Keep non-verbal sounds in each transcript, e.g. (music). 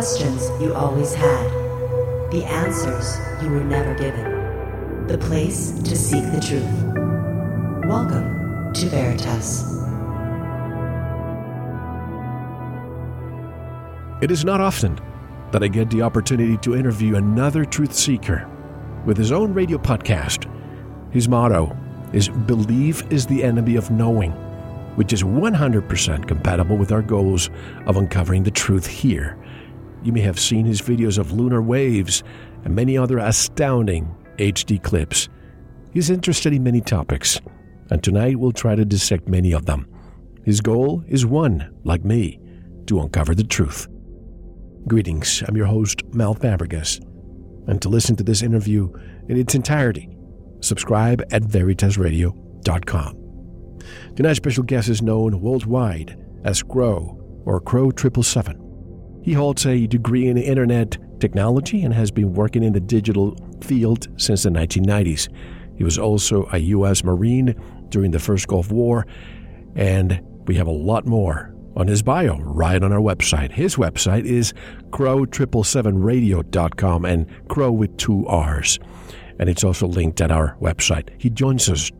questions you always had, the answers you were never given, the place to seek the truth. Welcome to Veritas. It is not often that I get the opportunity to interview another truth seeker with his own radio podcast. His motto is Believe is the enemy of knowing which is 100% compatible with our goals of uncovering the truth here. You may have seen his videos of lunar waves and many other astounding HD clips. He's interested in many topics, and tonight we'll try to dissect many of them. His goal is one, like me, to uncover the truth. Greetings, I'm your host, Mel Fabregas. And to listen to this interview in its entirety, subscribe at veritasradio.com. Tonight's special guest is known worldwide as Crow or Crow 777. He holds a degree in Internet technology and has been working in the digital field since the 1990s. He was also a U.S. Marine during the first Gulf War, and we have a lot more on his bio right on our website. His website is crrow777radio.com and crow with two R's. And it's also linked at our website. He joins us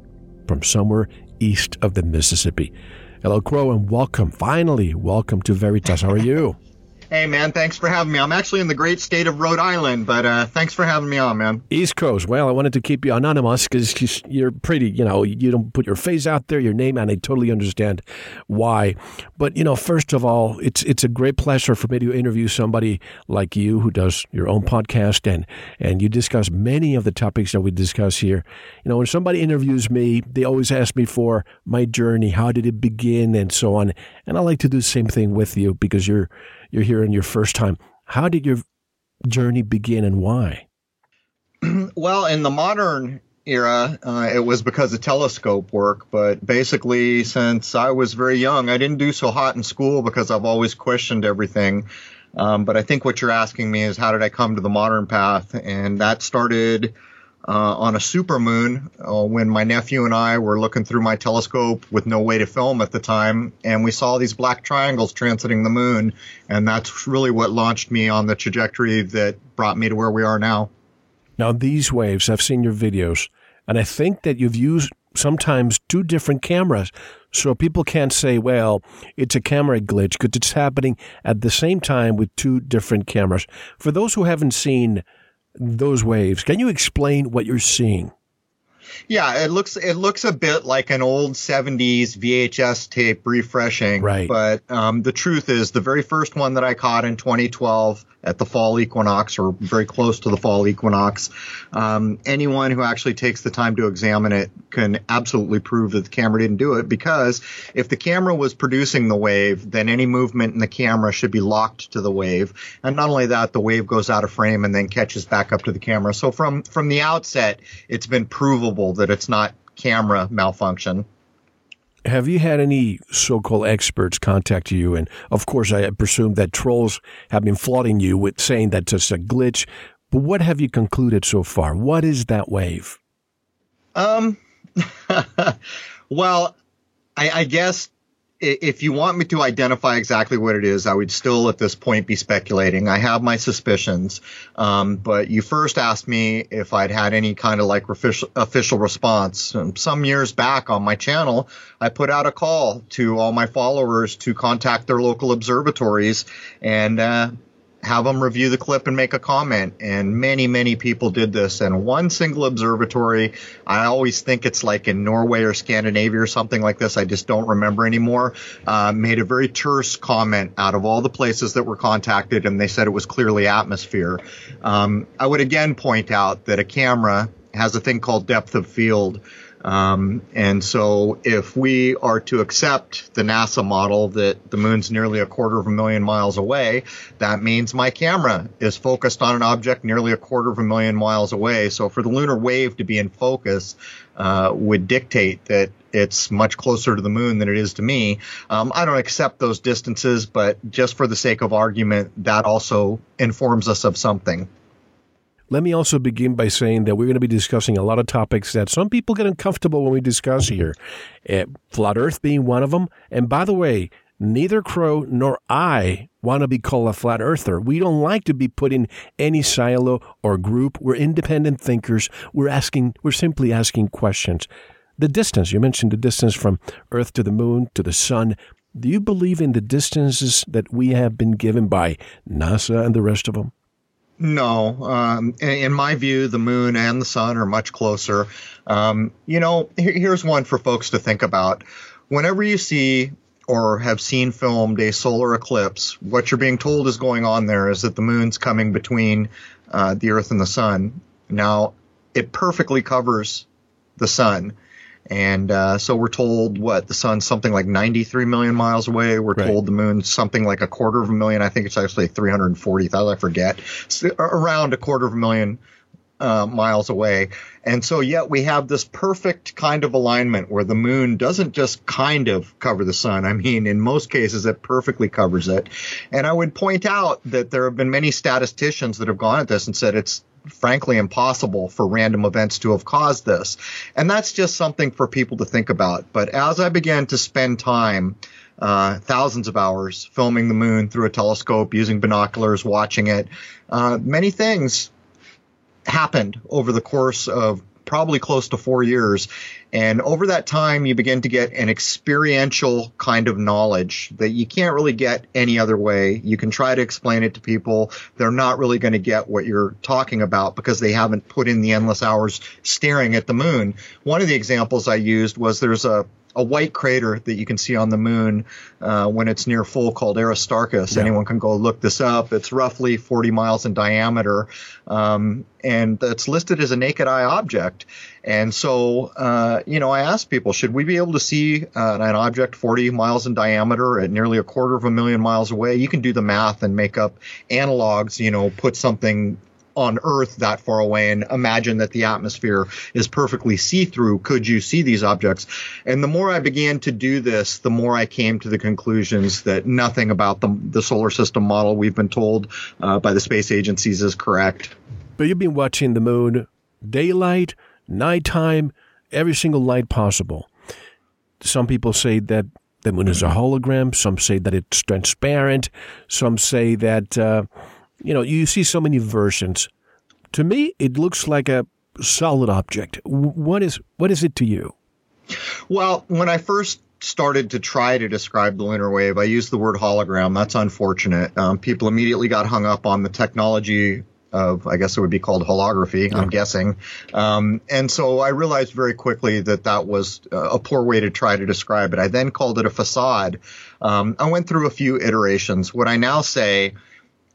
from somewhere east of the Mississippi. Hello, Crow, and welcome. Finally, welcome to Veritas. How are you? Hey, man, thanks for having me. I'm actually in the great state of Rhode Island, but uh, thanks for having me on, man. East Coast. Well, I wanted to keep you anonymous because you're pretty, you know, you don't put your face out there, your name, and I totally understand why. But, you know, first of all, it's it's a great pleasure for me to interview somebody like you who does your own podcast and, and you discuss many of the topics that we discuss here. You know, when somebody interviews me, they always ask me for my journey, how did it begin, and so on. And I like to do the same thing with you because you're you're here in your first time. How did your journey begin and why? (clears throat) well, in the modern era, uh, it was because of telescope work. But basically, since I was very young, I didn't do so hot in school because I've always questioned everything. Um, but I think what you're asking me is how did I come to the modern path? And that started uh, on a supermoon uh, when my nephew and I were looking through my telescope with no way to film at the time, and we saw these black triangles transiting the moon, and that's really what launched me on the trajectory that brought me to where we are now. Now, these waves, I've seen your videos, and I think that you've used sometimes two different cameras. So people can't say, well, it's a camera glitch because it's happening at the same time with two different cameras. For those who haven't seen those waves. Can you explain what you're seeing? Yeah, it looks it looks a bit like an old 70s VHS tape refreshing. Right. But um, the truth is, the very first one that I caught in 2012 at the fall equinox or very close to the fall equinox, um, anyone who actually takes the time to examine it can absolutely prove that the camera didn't do it because if the camera was producing the wave, then any movement in the camera should be locked to the wave. And not only that, the wave goes out of frame and then catches back up to the camera. So from from the outset, it's been provable that it's not camera malfunction. Have you had any so-called experts contact you? And of course, I presume that trolls have been flooding you with saying that it's a glitch. But what have you concluded so far? What is that wave? Um, (laughs) well, I, I guess if you want me to identify exactly what it is, I would still at this point be speculating. I have my suspicions, um, but you first asked me if I'd had any kind of like official, official response. Um, some years back on my channel, I put out a call to all my followers to contact their local observatories and uh, have them review the clip and make a comment. And many, many people did this. And one single observatory, I always think it's like in Norway or Scandinavia or something like this. I just don't remember anymore. Uh, made a very terse comment out of all the places that were contacted, and they said it was clearly atmosphere. Um, I would again point out that a camera has a thing called depth of field. Um, and so if we are to accept the NASA model that the moon's nearly a quarter of a million miles away, that means my camera is focused on an object nearly a quarter of a million miles away. So for the lunar wave to be in focus, uh, would dictate that it's much closer to the moon than it is to me. Um, I don't accept those distances, but just for the sake of argument, that also informs us of something. Let me also begin by saying that we're going to be discussing a lot of topics that some people get uncomfortable when we discuss here. Uh, flat Earth being one of them. And by the way, neither Crow nor I want to be called a flat earther. We don't like to be put in any silo or group. We're independent thinkers. We're asking, we're simply asking questions. The distance, you mentioned the distance from Earth to the moon to the sun. Do you believe in the distances that we have been given by NASA and the rest of them? No. Um, in my view, the moon and the sun are much closer. Um, you know, here's one for folks to think about. Whenever you see or have seen filmed a solar eclipse, what you're being told is going on there is that the moon's coming between uh, the Earth and the sun. Now, it perfectly covers the sun. And uh, so we're told what the sun's something like 93 million miles away. We're right. told the moon's something like a quarter of a million. I think it's actually 340,000. I forget. So around a quarter of a million uh, miles away. And so, yet we have this perfect kind of alignment where the moon doesn't just kind of cover the sun. I mean, in most cases, it perfectly covers it. And I would point out that there have been many statisticians that have gone at this and said it's frankly impossible for random events to have caused this. And that's just something for people to think about. But as I began to spend time, uh, thousands of hours filming the moon through a telescope, using binoculars, watching it, uh, many things happened over the course of probably close to four years. And over that time, you begin to get an experiential kind of knowledge that you can't really get any other way. You can try to explain it to people. They're not really going to get what you're talking about because they haven't put in the endless hours staring at the moon. One of the examples I used was there's a a white crater that you can see on the moon uh, when it's near full called Aristarchus. Yeah. Anyone can go look this up. It's roughly 40 miles in diameter, um, and it's listed as a naked eye object. And so, uh, you know, I asked people, should we be able to see uh, an object 40 miles in diameter at nearly a quarter of a million miles away? You can do the math and make up analogs, you know, put something on Earth that far away and imagine that the atmosphere is perfectly see through. Could you see these objects? And the more I began to do this, the more I came to the conclusions that nothing about the, the solar system model we've been told uh, by the space agencies is correct. But you've been watching the moon daylight, nighttime, every single light possible. Some people say that the moon is a hologram. Some say that it's transparent. Some say that uh, you know, you see so many versions. To me, it looks like a solid object. What is what is it to you? Well, when I first started to try to describe the lunar wave, I used the word hologram. That's unfortunate. Um, people immediately got hung up on the technology of, I guess it would be called holography, I'm guessing. Um, and so I realized very quickly that that was a poor way to try to describe it. I then called it a facade. Um, I went through a few iterations. What I now say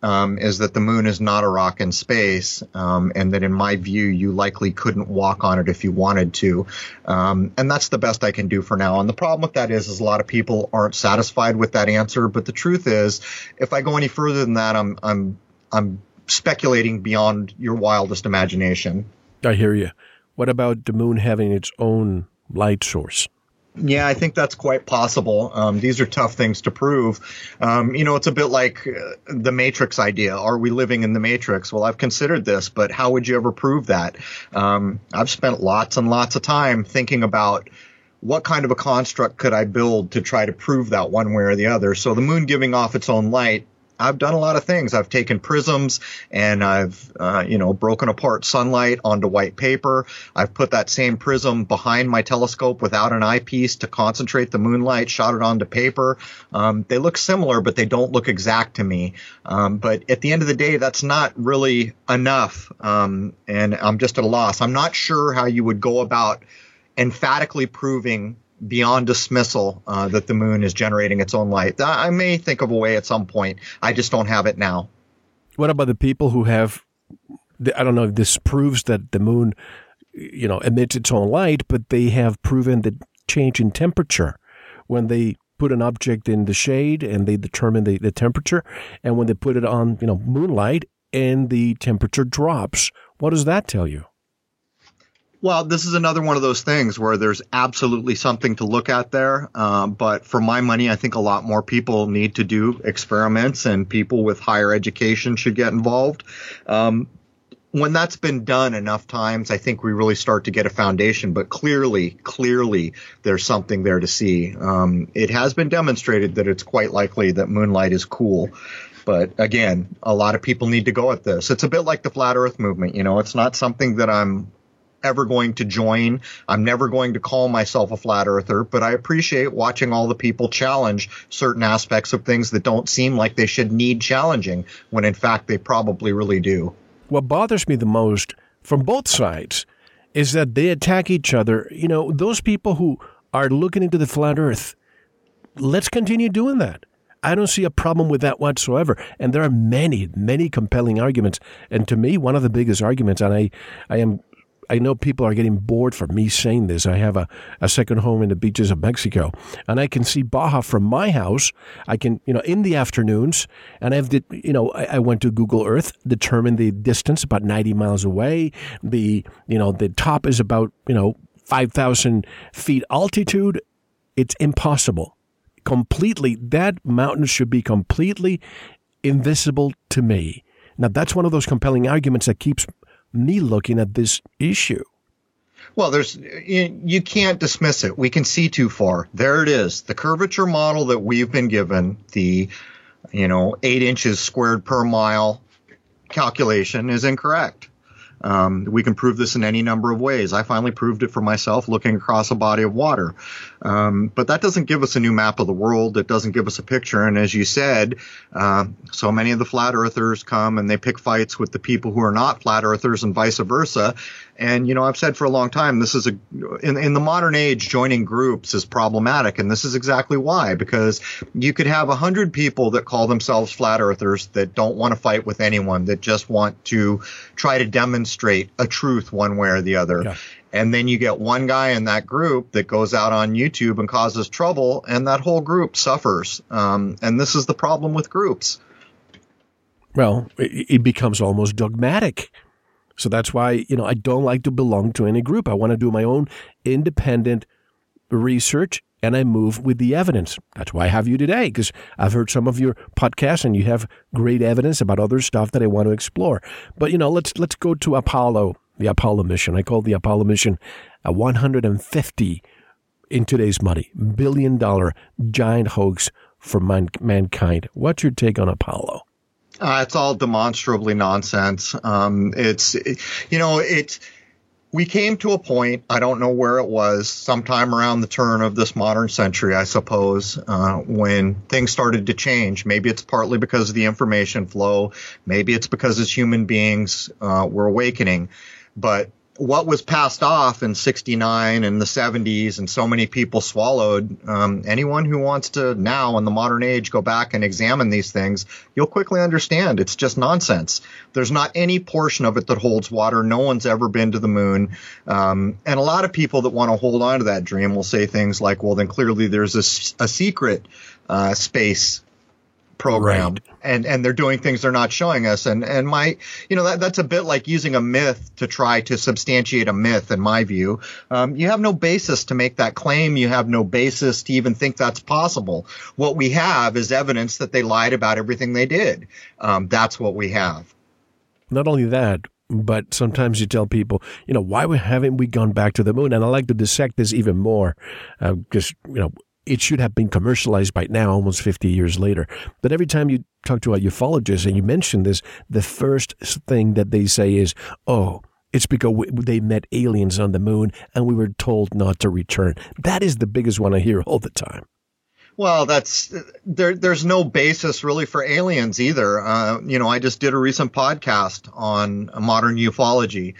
um, is that the moon is not a rock in space, um, and that in my view, you likely couldn't walk on it if you wanted to. Um, and that's the best I can do for now. And the problem with that is, is a lot of people aren't satisfied with that answer. But the truth is, if I go any further than that, I'm I'm I'm speculating beyond your wildest imagination. I hear you. What about the moon having its own light source? Yeah, I think that's quite possible. Um, these are tough things to prove. Um, you know, it's a bit like uh, the Matrix idea. Are we living in the Matrix? Well, I've considered this, but how would you ever prove that? Um, I've spent lots and lots of time thinking about what kind of a construct could I build to try to prove that one way or the other. So the moon giving off its own light I've done a lot of things. I've taken prisms and I've, uh, you know, broken apart sunlight onto white paper. I've put that same prism behind my telescope without an eyepiece to concentrate the moonlight, shot it onto paper. Um, they look similar, but they don't look exact to me. Um, but at the end of the day, that's not really enough. Um, and I'm just at a loss. I'm not sure how you would go about emphatically proving beyond dismissal uh, that the moon is generating its own light. I may think of a way at some point. I just don't have it now. What about the people who have? I don't know if this proves that the moon, you know, emits its own light, but they have proven the change in temperature when they put an object in the shade and they determine the, the temperature, and when they put it on, you know, moonlight and the temperature drops. What does that tell you? Well, this is another one of those things where there's absolutely something to look at there. Um, but for my money, I think a lot more people need to do experiments and people with higher education should get involved. Um, when that's been done enough times, I think we really start to get a foundation. But clearly, clearly, there's something there to see. Um, it has been demonstrated that it's quite likely that moonlight is cool. But again, a lot of people need to go at this. It's a bit like the flat Earth movement. You know, it's not something that I'm ever going to join. I'm never going to call myself a flat earther, but I appreciate watching all the people challenge certain aspects of things that don't seem like they should need challenging when in fact they probably really do what bothers me the most from both sides is that they attack each other. You know, those people who are looking into the flat earth, let's continue doing that. I don't see a problem with that whatsoever. And there are many, many compelling arguments. And to me, one of the biggest arguments, and I, I am I know people are getting bored for me saying this. I have a, a second home in the beaches of Mexico, and I can see Baja from my house. I can, you know, in the afternoons, and I've, you know, I, I went to Google Earth, determined the distance about 90 miles away. The, you know, the top is about, you know, 5,000 feet altitude. It's impossible. Completely, that mountain should be completely invisible to me. Now, that's one of those compelling arguments that keeps me looking at this issue. Well, there's you can't dismiss it. We can see too far. There it is. The curvature model that we've been given, the you know eight inches squared per mile calculation, is incorrect. Um, we can prove this in any number of ways. I finally proved it for myself looking across a body of water. Um, but that doesn't give us a new map of the world. It doesn't give us a picture. And as you said, uh, so many of the flat earthers come and they pick fights with the people who are not flat earthers and vice versa. And, you know, I've said for a long time, this is a, in, in the modern age, joining groups is problematic. And this is exactly why, because you could have a hundred people that call themselves flat earthers that don't want to fight with anyone, that just want to try to demonstrate a truth one way or the other. Yeah. And then you get one guy in that group that goes out on YouTube and causes trouble, and that whole group suffers. Um, and this is the problem with groups. Well, it, becomes almost dogmatic. So that's why, you know, I don't like to belong to any group. I want to do my own independent research and I move with the evidence. That's why I have you today, because I've heard some of your podcasts and you have great evidence about other stuff that I want to explore. But you know, let's let's go to Apollo, the Apollo mission. I call the Apollo mission a 150 in today's money billion dollar giant hoax for man- mankind. What's your take on Apollo? Uh, it's all demonstrably nonsense. Um, it's, it, you know, it's, we came to a point, I don't know where it was, sometime around the turn of this modern century, I suppose, uh, when things started to change. Maybe it's partly because of the information flow. Maybe it's because as human beings, uh, we're awakening. But what was passed off in 69 and the 70s and so many people swallowed um, anyone who wants to now in the modern age go back and examine these things you'll quickly understand it's just nonsense. There's not any portion of it that holds water. No one's ever been to the moon. Um, and a lot of people that want to hold on to that dream will say things like well then clearly there's a, a secret uh, space program right. and and they're doing things they're not showing us. And and my you know that that's a bit like using a myth to try to substantiate a myth in my view. Um, you have no basis to make that claim. You have no basis to even think that's possible. What we have is evidence that they lied about everything they did. Um, that's what we have. Not only that but sometimes you tell people, you know, why haven't we gone back to the moon? And I like to dissect this even more, uh, you know, it should have been commercialized by now, almost 50 years later. But every time you talk to a ufologist and you mention this, the first thing that they say is, oh, it's because we, they met aliens on the moon and we were told not to return. That is the biggest one I hear all the time. Well, that's there. There's no basis really for aliens either. Uh, you know, I just did a recent podcast on modern ufology,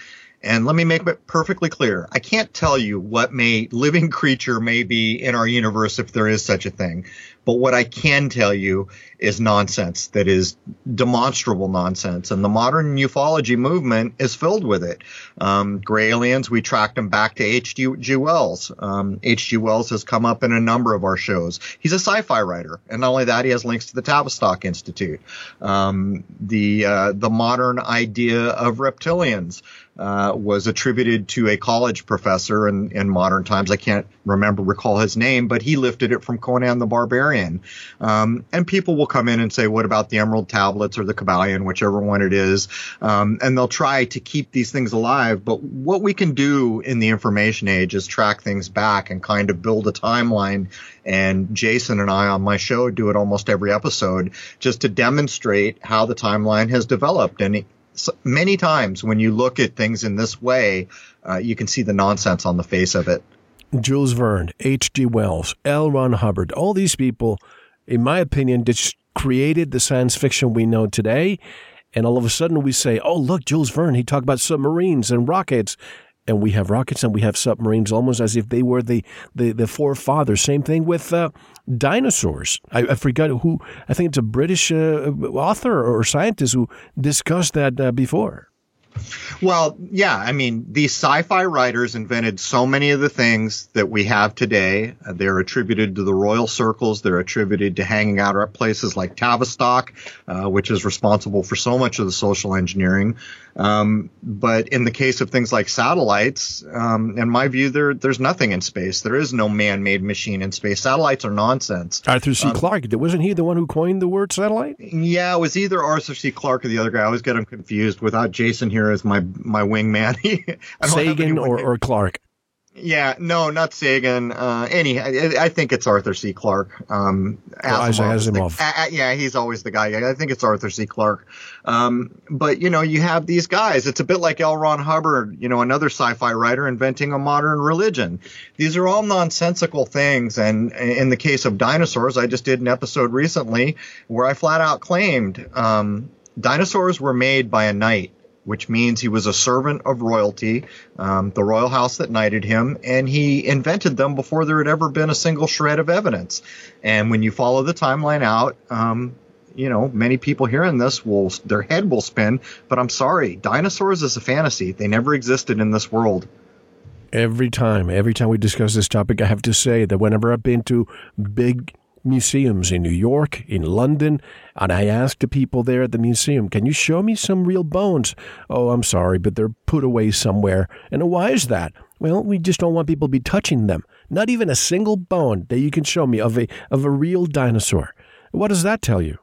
and let me make it perfectly clear. I can't tell you what may living creature may be in our universe if there is such a thing. But what I can tell you is nonsense that is demonstrable nonsense. And the modern ufology movement is filled with it. Um, gray aliens, we tracked them back to H.G. Wells. H.G. Um, Wells has come up in a number of our shows. He's a sci-fi writer. And not only that, he has links to the Tavistock Institute. Um, the, uh, the modern idea of reptilians. Uh, was attributed to a college professor in, in modern times. I can't remember, recall his name, but he lifted it from Conan the Barbarian Um, and people will come in and say, what about the Emerald Tablets or the Kybalion, whichever one it is? Um, and they'll try to keep these things alive. But what we can do in the information age is track things back and kind of build a timeline. And Jason and I on my show do it almost every episode just to demonstrate how the timeline has developed. And many times when you look at things in this way, uh, you can see the nonsense on the face of it. Jules Verne, H.G. Wells, L. Ron Hubbard, all these people, in my opinion, just created the science fiction we know today. And all of a sudden we say, oh, look, Jules Verne, he talked about submarines and rockets and we have rockets and we have submarines almost as if they were the, the, the forefathers. Same thing with uh, dinosaurs. I, I, forgot who, I think it's a British uh, author or scientist who discussed that uh, before. Well, yeah, I mean, these sci-fi writers invented so many of the things that we have today. They're attributed to the royal circles. They're attributed to hanging out at places like Tavistock, uh, which is responsible for so much of the social engineering. Um, but in the case of things like satellites, um, in my view, there there's nothing in space. There is no man-made machine in space. Satellites are nonsense. Arthur C. Um, Clarke, wasn't he the one who coined the word satellite? Yeah, it was either Arthur C. Clarke or the other guy. I always get him confused. Without Jason here as my my wingman, (laughs) Sagan or, or Clarke. Yeah, no, not Sagan. Uh, any, I, I, think it's Arthur C. Clarke. Um, Asimov. The, uh, yeah, he's always the guy. I think it's Arthur C. Clarke. Um, but you know, you have these guys. It's a bit like L. Ron Hubbard, you know, another sci-fi writer inventing a modern religion. These are all nonsensical things. And in the case of dinosaurs, I just did an episode recently where I flat out claimed um, dinosaurs were made by a knight which means he was a servant of royalty, um, the royal house that knighted him, and he invented them before there had ever been a single shred of evidence. And when you follow the timeline out, um, you know, many people hearing this will their head will spin. But I'm sorry, dinosaurs is a fantasy. They never existed in this world. Every time, every time we discuss this topic, I have to say that whenever I've been to big museums in New York, in London, and I asked the people there at the museum, Can you show me some real bones? Oh, I'm sorry, but they're put away somewhere. And why is that? Well, we just don't want people to be touching them. Not even a single bone that you can show me of a of a real dinosaur. What does that tell you?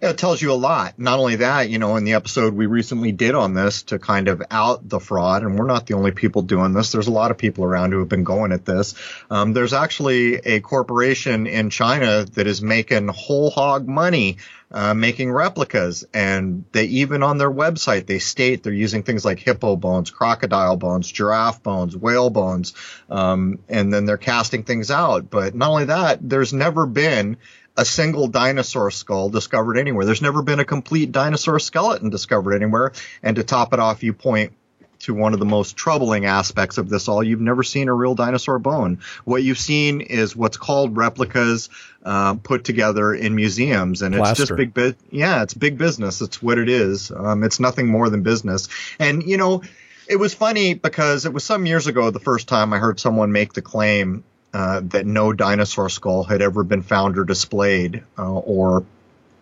It tells you a lot. Not only that, you know, in the episode we recently did on this to kind of out the fraud, and we're not the only people doing this. There's a lot of people around who have been going at this. Um, there's actually a corporation in China that is making whole hog money uh, making replicas. And they even on their website, they state they're using things like hippo bones, crocodile bones, giraffe bones, whale bones. Um, and then they're casting things out. But not only that, there's never been a single dinosaur skull discovered anywhere. There's never been a complete dinosaur skeleton discovered anywhere. And to top it off, you point to one of the most troubling aspects of this all. You've never seen a real dinosaur bone. What you've seen is what's called replicas uh, put together in museums, and Plaster. it's just big. Bu- yeah, it's big business. It's what it is. Um, it's nothing more than business. And you know, it was funny because it was some years ago the first time I heard someone make the claim uh, that no dinosaur skull had ever been found or displayed uh, or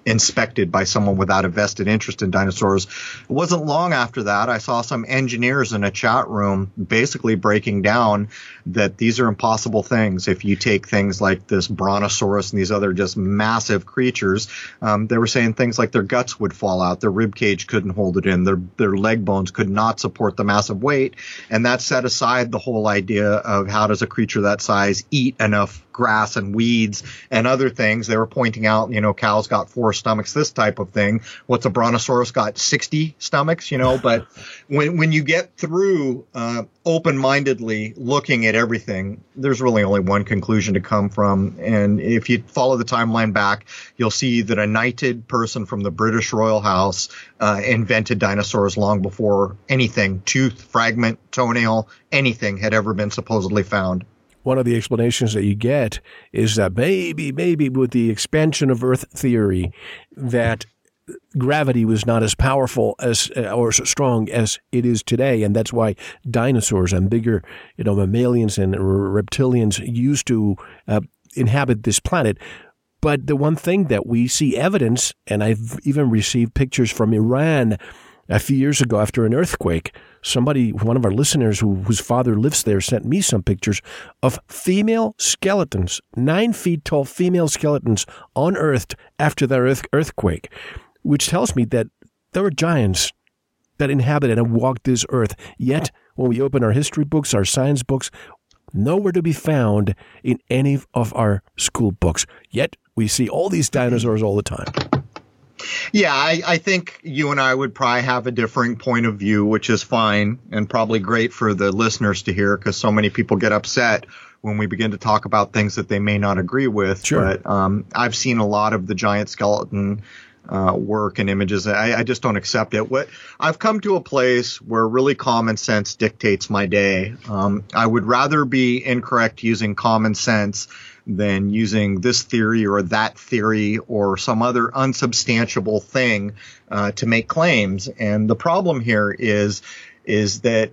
inspected by someone without a vested interest in dinosaurs. It wasn't long after that I saw some engineers in a chat room basically breaking down that these are impossible things. If you take things like this brontosaurus and these other just massive creatures, um, they were saying things like their guts would fall out, their rib cage couldn't hold it in, their their leg bones could not support the massive weight, and that set aside the whole idea of how does a creature that size eat enough grass and weeds and other things. They were pointing out, you know, cows got four stomachs, this type of thing. What's a brontosaurus got 60 stomachs, you know, but when, when you get through, uh, open-mindedly looking at everything, there's really only one conclusion to come from. And if you follow the timeline back, you'll see that a knighted person from the British royal house, uh, invented dinosaurs long before anything, tooth, fragment, toenail, anything had ever been supposedly found one of the explanations that you get is that maybe, maybe with the expansion of Earth theory, that gravity was not as powerful as uh, or strong as it is today, and that's why dinosaurs and bigger, you know, mammalians and reptilians used to uh, inhabit this planet. But the one thing that we see evidence, and I've even received pictures from Iran a few years ago after an earthquake, somebody, one of our listeners who, whose father lives there, sent me some pictures of female skeletons, nine feet tall female skeletons unearthed after that earth, earthquake, which tells me that there were giants that inhabited and walked this earth. Yet, when we open our history books, our science books, nowhere to be found in any of our school books. Yet, we see all these dinosaurs all the time. Yeah, I, I, think you and I would probably have a differing point of view, which is fine and probably great for the listeners to hear because so many people get upset when we begin to talk about things that they may not agree with. Sure. But um, I've seen a lot of the giant skeleton uh, work and images. I, I, just don't accept it. What I've come to a place where really common sense dictates my day. Um, I would rather be incorrect using common sense than using this theory or that theory or some other unsubstantiable thing uh, to make claims. And the problem here is is that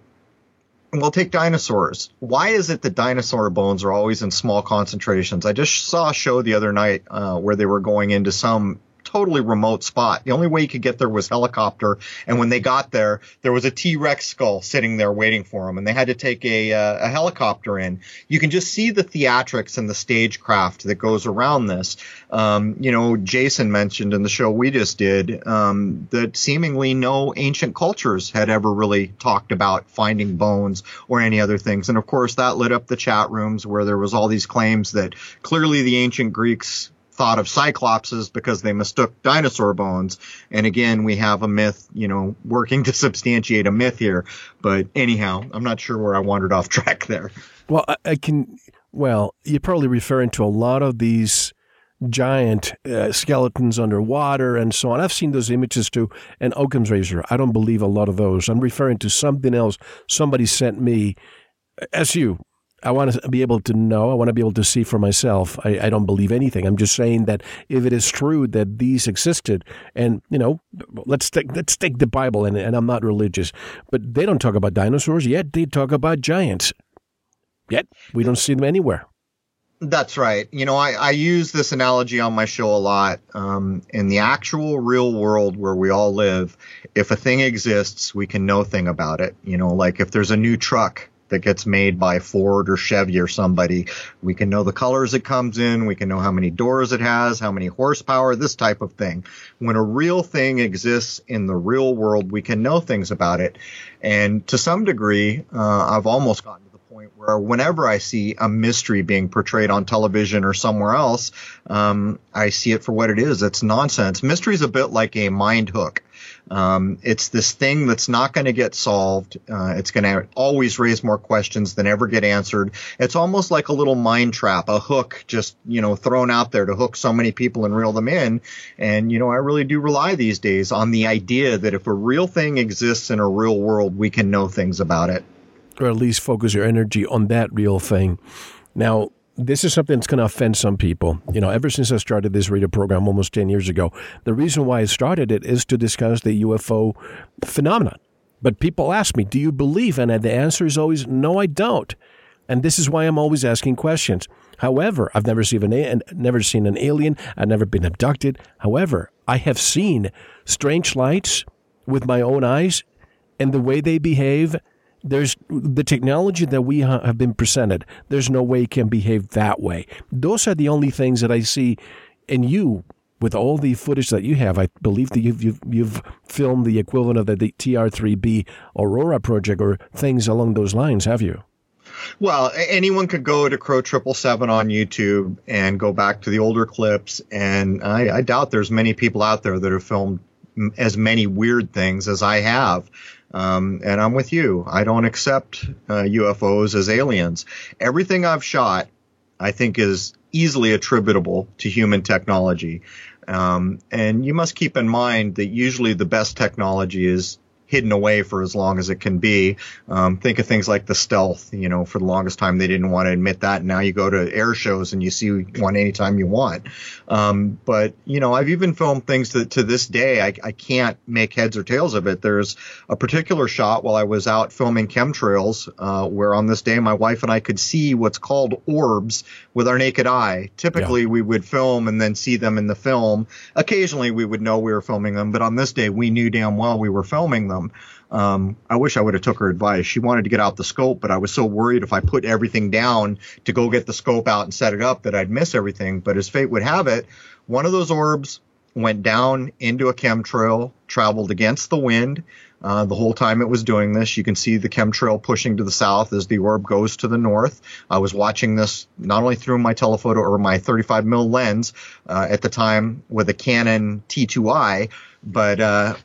we'll take dinosaurs. Why is it that dinosaur bones are always in small concentrations? I just saw a show the other night uh, where they were going into some totally remote spot. The only way you could get there was helicopter. And when they got there, there was a T-Rex skull sitting there waiting for them, and they had to take a, uh, a helicopter in. You can just see the theatrics and the stagecraft that goes around this. Um, you know, Jason mentioned in the show we just did um, that seemingly no ancient cultures had ever really talked about finding bones or any other things. And of course, that lit up the chat rooms where there was all these claims that clearly the ancient Greeks thought of cyclopses because they mistook dinosaur bones. And again, we have a myth, you know, working to substantiate a myth here. But anyhow, I'm not sure where I wandered off (laughs) track there. Well, I, I can, well, you're probably referring to a lot of these giant uh, skeletons underwater and so on. I've seen those images too. And Occam's razor, I don't believe a lot of those. I'm referring to something else somebody sent me. As you, I want to be able to know. I want to be able to see for myself. I, I, don't believe anything. I'm just saying that if it is true that these existed, and you know, let's take let's take the Bible, and, and I'm not religious, but they don't talk about dinosaurs yet. They talk about giants. Yet we don't see them anywhere. That's right. You know, I, I use this analogy on my show a lot. Um, in the actual real world where we all live, if a thing exists, we can know thing about it. You know, like if there's a new truck that gets made by Ford or Chevy or somebody. We can know the colors it comes in. We can know how many doors it has, how many horsepower, this type of thing. When a real thing exists in the real world, we can know things about it. And to some degree, uh, I've almost gotten to the point where whenever I see a mystery being portrayed on television or somewhere else, um, I see it for what it is. It's nonsense. Mystery is a bit like a mind hook. Um, it's this thing that's not going to get solved. Uh, it's going to always raise more questions than ever get answered. It's almost like a little mind trap, a hook just, you know, thrown out there to hook so many people and reel them in. And, you know, I really do rely these days on the idea that if a real thing exists in a real world, we can know things about it. Or at least focus your energy on that real thing. Now, this is something that's going to offend some people. You know, ever since I started this radio program almost 10 years ago, the reason why I started it is to discuss the UFO phenomenon. But people ask me, do you believe? And the answer is always, no, I don't. And this is why I'm always asking questions. However, I've never seen an, never seen an alien. I've never been abducted. However, I have seen strange lights with my own eyes and the way they behave there's the technology that we ha- have been presented. There's no way it can behave that way. Those are the only things that I see in you with all the footage that you have. I believe that you've you've, you've filmed the equivalent of the, the TR3B Aurora project or things along those lines, have you? Well, anyone could go to Crow Triple Seven on YouTube and go back to the older clips, and I, I doubt there's many people out there that have filmed as many weird things as I have. Um, and I'm with you. I don't accept uh, UFOs as aliens. Everything I've shot, I think, is easily attributable to human technology. Um, and you must keep in mind that usually the best technology is hidden away for as long as it can be. Um, think of things like the stealth. You know, for the longest time they didn't want to admit that. Now you go to air shows and you see one anytime you want. Um, but you know, I've even filmed things that to this day I, I can't make heads or tails of it. There's a particular shot while I was out filming chemtrails, uh, where on this day my wife and I could see what's called orbs with our naked eye. Typically yeah. we would film and then see them in the film. Occasionally we would know we were filming them, but on this day we knew damn well we were filming them them. Um, I wish I would have took her advice. She wanted to get out the scope, but I was so worried if I put everything down to go get the scope out and set it up that I'd miss everything. But as fate would have it, one of those orbs went down into a chemtrail, traveled against the wind. Uh, the whole time it was doing this, you can see the chemtrail pushing to the south as the orb goes to the north. I was watching this not only through my telephoto or my 35 mil lens uh, at the time with a Canon T2i, but uh,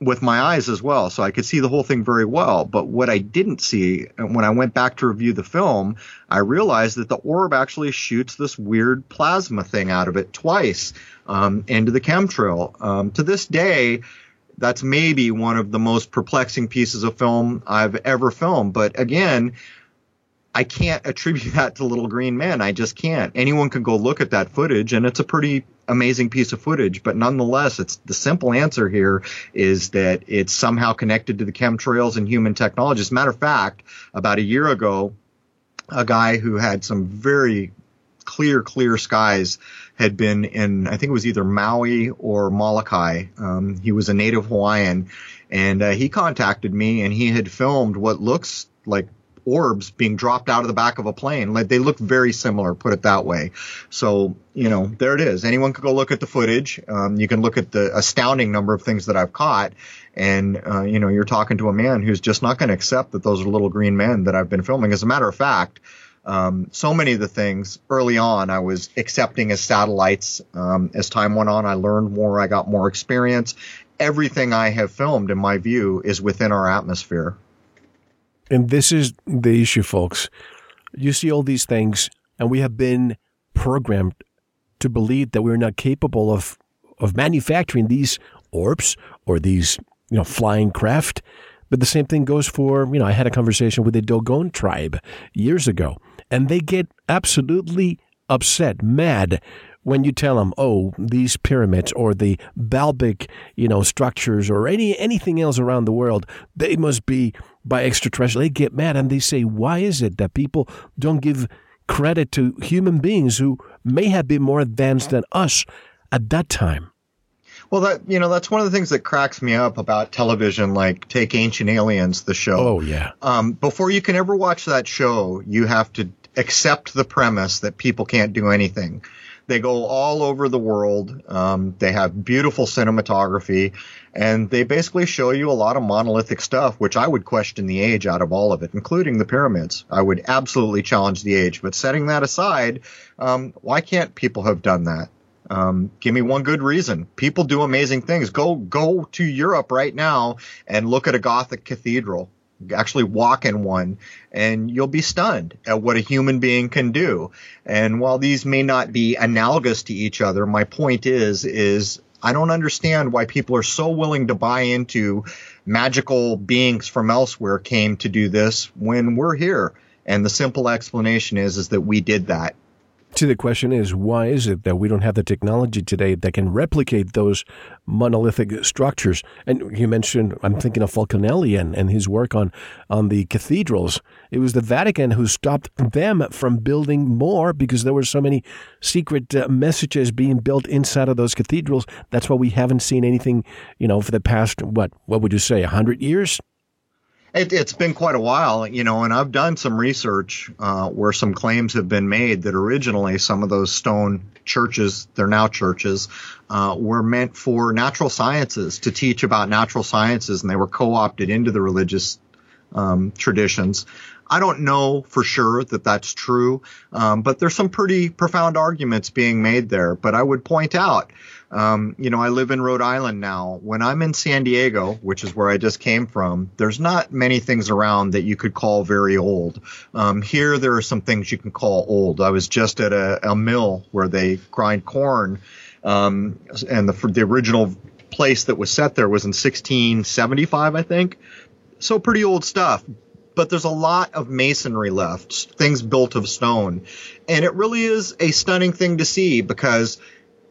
with my eyes as well, so I could see the whole thing very well. But what I didn't see when I went back to review the film, I realized that the orb actually shoots this weird plasma thing out of it twice um, into the chemtrail. Um, to this day, that's maybe one of the most perplexing pieces of film I've ever filmed. But again, I can't (laughs) attribute that to Little Green Men. I just can't. Anyone can go look at that footage, and it's a pretty amazing piece of footage. But nonetheless, it's the simple answer here is that it's somehow connected to the chemtrails and human technology. As a matter of fact, about a year ago, a guy who had some very clear, clear skies had been in, I think it was either Maui or Molokai. Um, he was a native Hawaiian, and uh, he contacted me, and he had filmed what looks like orbs being dropped out of the back of a plane. Like they look very similar, put it that way. So, you know, there it is. Anyone could go look at the footage. Um, you can look at the astounding number of things that I've caught. And, uh, you know, you're talking to a man who's just not going to accept that those are little green men that I've been filming. As a matter of fact, um, so many of the things early on I was accepting as satellites. Um, as time went on, I learned more, I got more experience. Everything I have filmed, in my view, is within our atmosphere. And this is the issue, folks. You see all these things, and we have been programmed to believe that we're not capable of of manufacturing these orbs or these you know flying craft. But the same thing goes for you know I had a conversation with the Dogon tribe years ago, and they get absolutely upset, mad when you tell them, oh, these pyramids or the Baalbek, you know, structures or any anything else around the world, they must be by extraterrestrial. They get mad and they say, why is it that people don't give credit to human beings who may have been more advanced than us at that time? Well, that you know that's one of the things that cracks me up about television. Like take Ancient Aliens, the show. Oh yeah. Um, before you can ever watch that show, you have to accept the premise that people can't do anything. They go all over the world. Um, they have beautiful cinematography, and they basically show you a lot of monolithic stuff, which I would question the age out of all of it, including the pyramids. I would absolutely challenge the age. But setting that aside, um, why can't people have done that? Um, give me one good reason. People do amazing things. Go go to Europe right now and look at a Gothic cathedral actually walk in one and you'll be stunned at what a human being can do. And while these may not be analogous to each other, my point is, is I don't understand why people are so willing to buy into magical beings from elsewhere came to do this when we're here. And the simple explanation is, is that we did that to the question is why is it that we don't have the technology today that can replicate those monolithic structures? And you mentioned i'm thinking of Fulcanelli and, and his work on on the cathedrals. It was the vatican who stopped them from building more because there were so many secret uh, messages being built inside of those cathedrals. That's why we haven't seen anything you know for the past what what would you say 100 years it, has been quite a while, you know, and I've done some research uh, where some claims have been made that originally some of those stone churches, they're now churches, uh, were meant for natural sciences to teach about natural sciences, and they were co-opted into the religious um, traditions. I don't know for sure that that's true, um, but there's some pretty profound arguments being made there. But I would point out um, you know, I live in Rhode Island now. When I'm in San Diego, which is where I just came from, there's not many things around that you could call very old. Um, here, there are some things you can call old. I was just at a, a mill where they grind corn, um, and the, the original place that was set there was in 1675, I think. So pretty old stuff but there's a lot of masonry left, things built of stone. And it really is a stunning thing to see because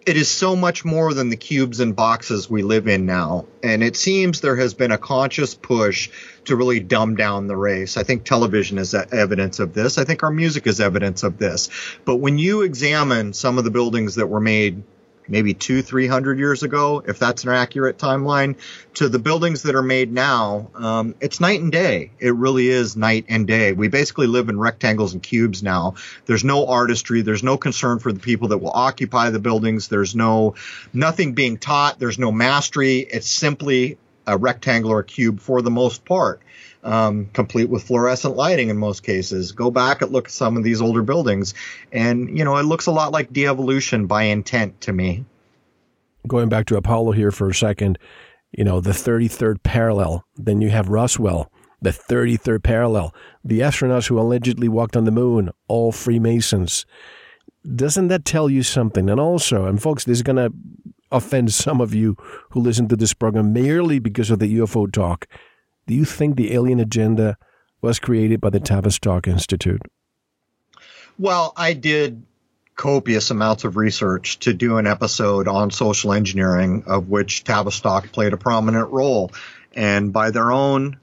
it is so much more than the cubes and boxes we live in now. And it seems there has been a conscious push to really dumb down the race. I think television is evidence of this. I think our music is evidence of this. But when you examine some of the buildings that were made maybe two, three hundred years ago, if that's an accurate timeline, to the buildings that are made now, um, it's night and day. It really is night and day. We basically live in rectangles and cubes now. There's no artistry. There's no concern for the people that will occupy the buildings. There's no nothing being taught. There's no mastery. It's simply a rectangle or a cube for the most part um, complete with fluorescent lighting in most cases. Go back and look at some of these older buildings, and you know it looks a lot like de-evolution by intent to me. Going back to Apollo here for a second, you know the 33rd parallel. Then you have Roswell, the 33rd parallel. The astronauts who allegedly walked on the moon, all Freemasons. Doesn't that tell you something? And also, and folks, this is going to offend some of you who listen to this program merely because of the UFO talk. Do you think the alien agenda was created by the Tavistock Institute? Well, I did copious amounts of research to do an episode on social engineering, of which Tavistock played a prominent role. And by their own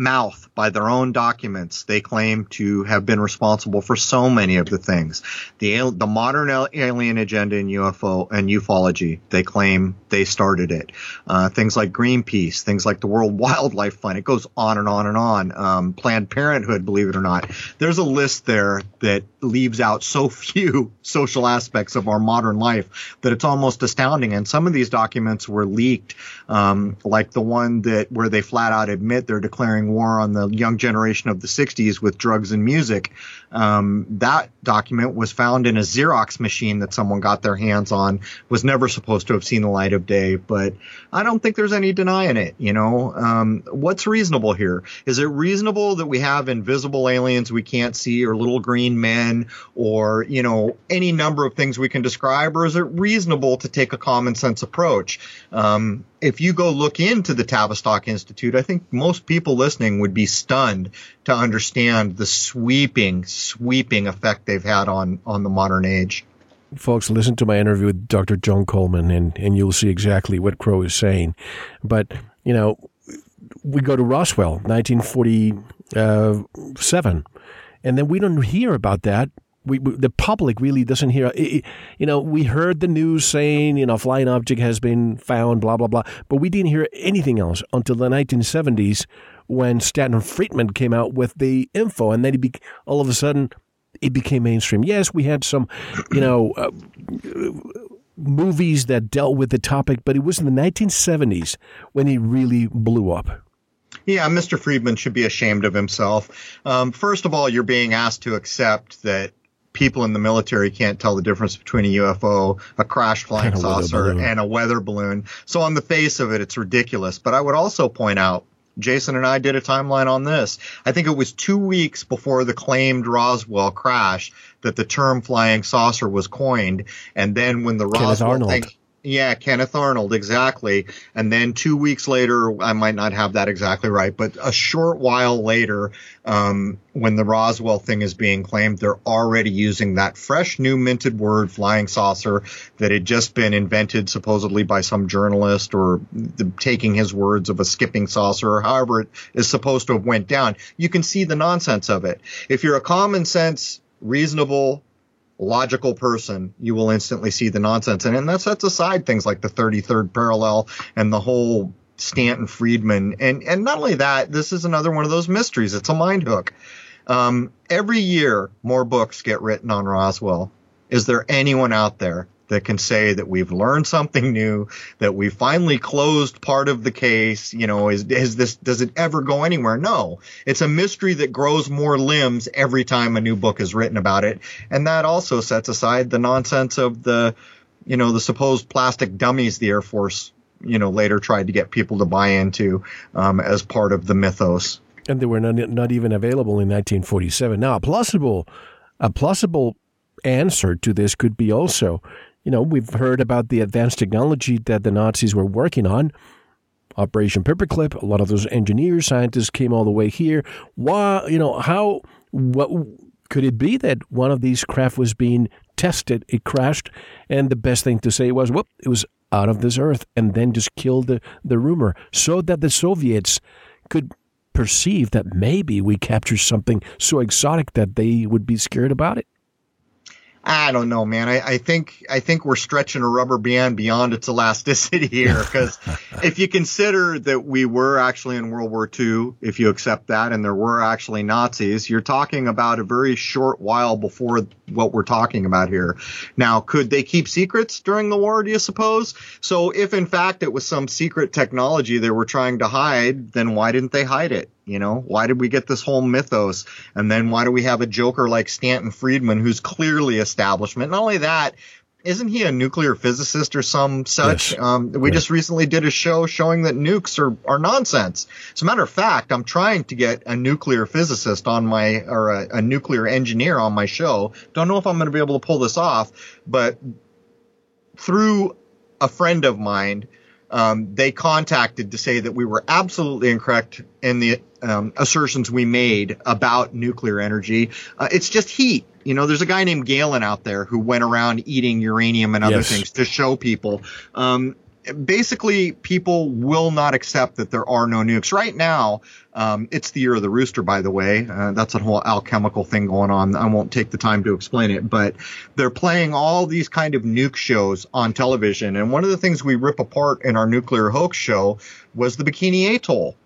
mouth by their own documents. They claim to have been responsible for so many of the things. The, the modern alien agenda in UFO and ufology, they claim they started it. Uh, things like Greenpeace, things like the World Wildlife Fund. It goes on and on and on. Um, Planned Parenthood, believe it or not. There's a list there that leaves out so few (laughs) social aspects of our modern life that it's almost astounding. And some of these documents were leaked, um, like the one that where they flat out admit they're declaring war on the young generation of the 60s with drugs and music. Um, that document was found in a Xerox machine that someone got their hands on, was never supposed to have seen the light of day, but I don't think there's any denying it. You know, um, what's reasonable here? Is it reasonable that we have invisible aliens we can't see or little green men or, you know, any number of things we can describe, or is it reasonable to take a common sense approach? Um, if you go look into the Tavistock Institute, I think most people listening would be stunned to understand the sweeping, sweeping effect they've had on, on the modern age. Folks, listen to my interview with Dr. John Coleman, and, and you'll see exactly what Crow is saying. But, you know, we go to Roswell, 1947, and then we don't hear about that we, we, the public really doesn't hear. It, you know, we heard the news saying you know flying object has been found, blah blah blah, but we didn't hear anything else until the 1970s when Stanton Friedman came out with the info, and then he be, all of a sudden it became mainstream. Yes, we had some, you know. Uh, movies that dealt with the topic, but it was in the 1970s when he really blew up. Yeah, Mr. Friedman should be ashamed of himself. Um, first of all, you're being asked to accept that people in the military can't tell the difference between a UFO, a crash flying saucer, and a weather balloon. So on the face of it, it's ridiculous. But I would also point out, Jason and I did a timeline on this. I think it was two weeks before the claimed Roswell crash that the term flying saucer was coined. And then when the Kenneth Roswell Arnold. thing, yeah, Kenneth Arnold, exactly. And then two weeks later, I might not have that exactly right, but a short while later, um, when the Roswell thing is being claimed, they're already using that fresh new minted word, flying saucer, that had just been invented supposedly by some journalist or the, taking his words of a skipping saucer or however it is supposed to have went down. You can see the nonsense of it. If you're a common sense, reasonable, logical person, you will instantly see the nonsense. And, and that sets aside things like the 33rd parallel and the whole Stanton Friedman. And, and not only that, this is another one of those mysteries. It's a mind hook. Um, every year, more books get written on Roswell. Is there anyone out there that can say that we've learned something new, that we finally closed part of the case. You know, is, is this, does it ever go anywhere? No, it's a mystery that grows more limbs every time a new book is written about it. And that also sets aside the nonsense of the, you know, the supposed plastic dummies the Air Force, you know, later tried to get people to buy into um, as part of the mythos. And they were not, not even available in 1947. Now, a plausible, a plausible answer to this could be also you know, we've heard about the advanced technology that the Nazis were working on. Operation Paperclip, a lot of those engineers, scientists came all the way here. Why, you know, how, what could it be that one of these craft was being tested, it crashed, and the best thing to say was, whoop, it was out of this earth, and then just killed the, the rumor so that the Soviets could perceive that maybe we captured something so exotic that they would be scared about it? I don't know, man. I, I, think I think we're stretching a rubber band beyond its elasticity (laughs) here because (laughs) if you consider that we were actually in World War II, if you accept that, and there were actually Nazis, you're talking about a very short while before what we're talking about here. Now, could they keep secrets during the war? Do you suppose? So, if in fact it was some secret technology they were trying to hide, then why didn't they hide it? You know, why did we get this whole mythos? And then why do we have a joker like Stanton Friedman who's clearly establishment? Not only that, isn't he a nuclear physicist or some such? Yes. Um, we yes. just recently did a show showing that nukes are, are nonsense. As a matter of fact, I'm trying to get a nuclear physicist on my, or a, a nuclear engineer on my show. Don't know if I'm going to be able to pull this off, but through a friend of mine, um, they contacted to say that we were absolutely incorrect in the um, assertions we made about nuclear energy. Uh, it's just heat. You know, there's a guy named Galen out there who went around eating uranium and other yes. things to show people. Um, basically people will not accept that there are no nukes right now. Um, it's the year of the rooster, by the way. Uh, that's a whole alchemical thing going on. I won't take the time to explain it, but they're playing all these kind of nuke shows on television. And one of the things we rip apart in our nuclear hoax show was the Bikini Atoll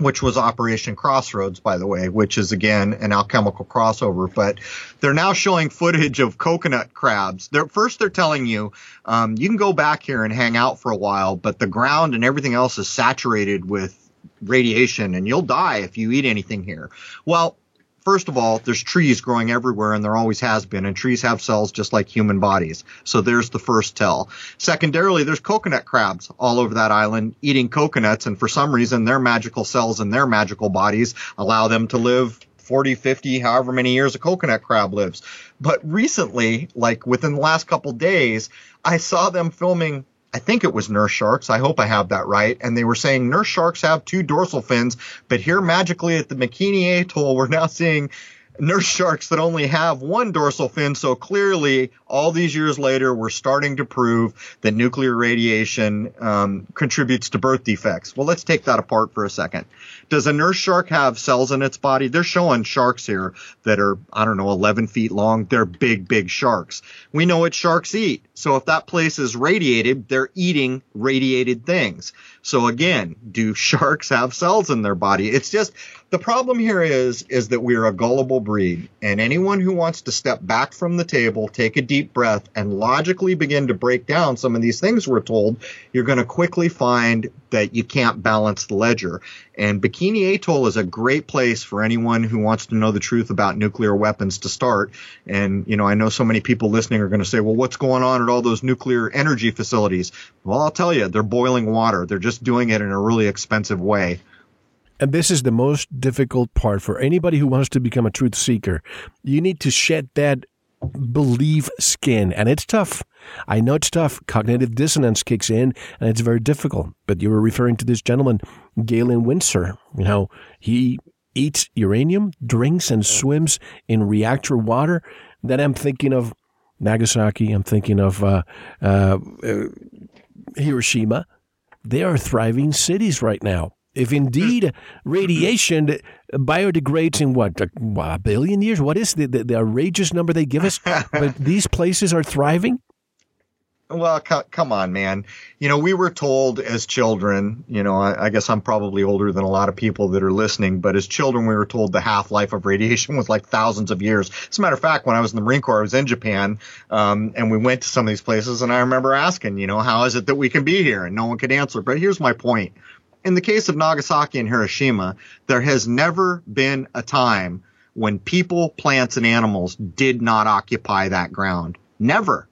which was Operation Crossroads, by the way, which is again an alchemical crossover. But they're now showing footage of coconut crabs. They're, first, they're telling you um, you can go back here and hang out for a while, but the ground and everything else is saturated with radiation, and you'll die if you eat anything here. Well, first of all, there's trees growing everywhere and there always has been, and trees have cells just like human bodies. So there's the first tell. Secondarily, there's coconut crabs all over that island eating coconuts, and for some reason, their magical cells and their magical bodies allow them to live 40, 50, however many years a coconut crab lives. But recently, like within the last couple days, I saw them filming I think it was nurse sharks. I hope I have that right. And they were saying nurse sharks have two dorsal fins, but here magically at the Bikini Atoll, we're now seeing nurse sharks that only have one dorsal fin. So clearly, all these years later, we're starting to prove that nuclear radiation um, contributes to birth defects. Well, let's take that apart for a second. Does a nurse shark have cells in its body? They're showing sharks here that are, I don't know, 11 feet long. They're big, big sharks. We know what sharks eat. So if that place is radiated, they're eating radiated things. So again, do (laughs) sharks have cells in their body? It's just the problem here is is that we're a gullible breed, and anyone who wants to step back from the table, take a deep breath, and logically begin to break down some of these things we're told, you're going to quickly find that you can't balance the ledger. And Bikini Atoll is a great place for anyone who wants to know the truth about nuclear weapons to start. And you know, I know so many people listening are going to say, "Well, what's going on at all those nuclear energy facilities?" Well, I'll tell you, they're boiling water. They're just doing it in a really expensive way. And this is the most difficult part for anybody who wants to become a truth seeker. You need to shed that belief skin, and it's tough. I know it's tough. Cognitive dissonance kicks in, and it's very difficult. But you were referring to this gentleman, Galen Winsor. You know, he eats uranium, drinks and swims in reactor water. Then I'm thinking of Nagasaki. I'm thinking of uh, uh, uh, Hiroshima. They are thriving cities right now. If indeed radiation biodegrades in what, a, a billion years? What is the, the, the, outrageous number they give us? (laughs) but these places are thriving? Well, c- come on, man. You know, we were told as children, you know, I, I, guess I'm probably older than a lot of people that are listening, but as children, we were told the half life of radiation was like thousands of years. As a matter of fact, when I was in the Marine Corps, I was in Japan, um, and we went to some of these places, and I remember asking, you know, how is it that we can be here? And no one could answer. But here's my point in the case of Nagasaki and Hiroshima, there has never been a time when people, plants, and animals did not occupy that ground. Never.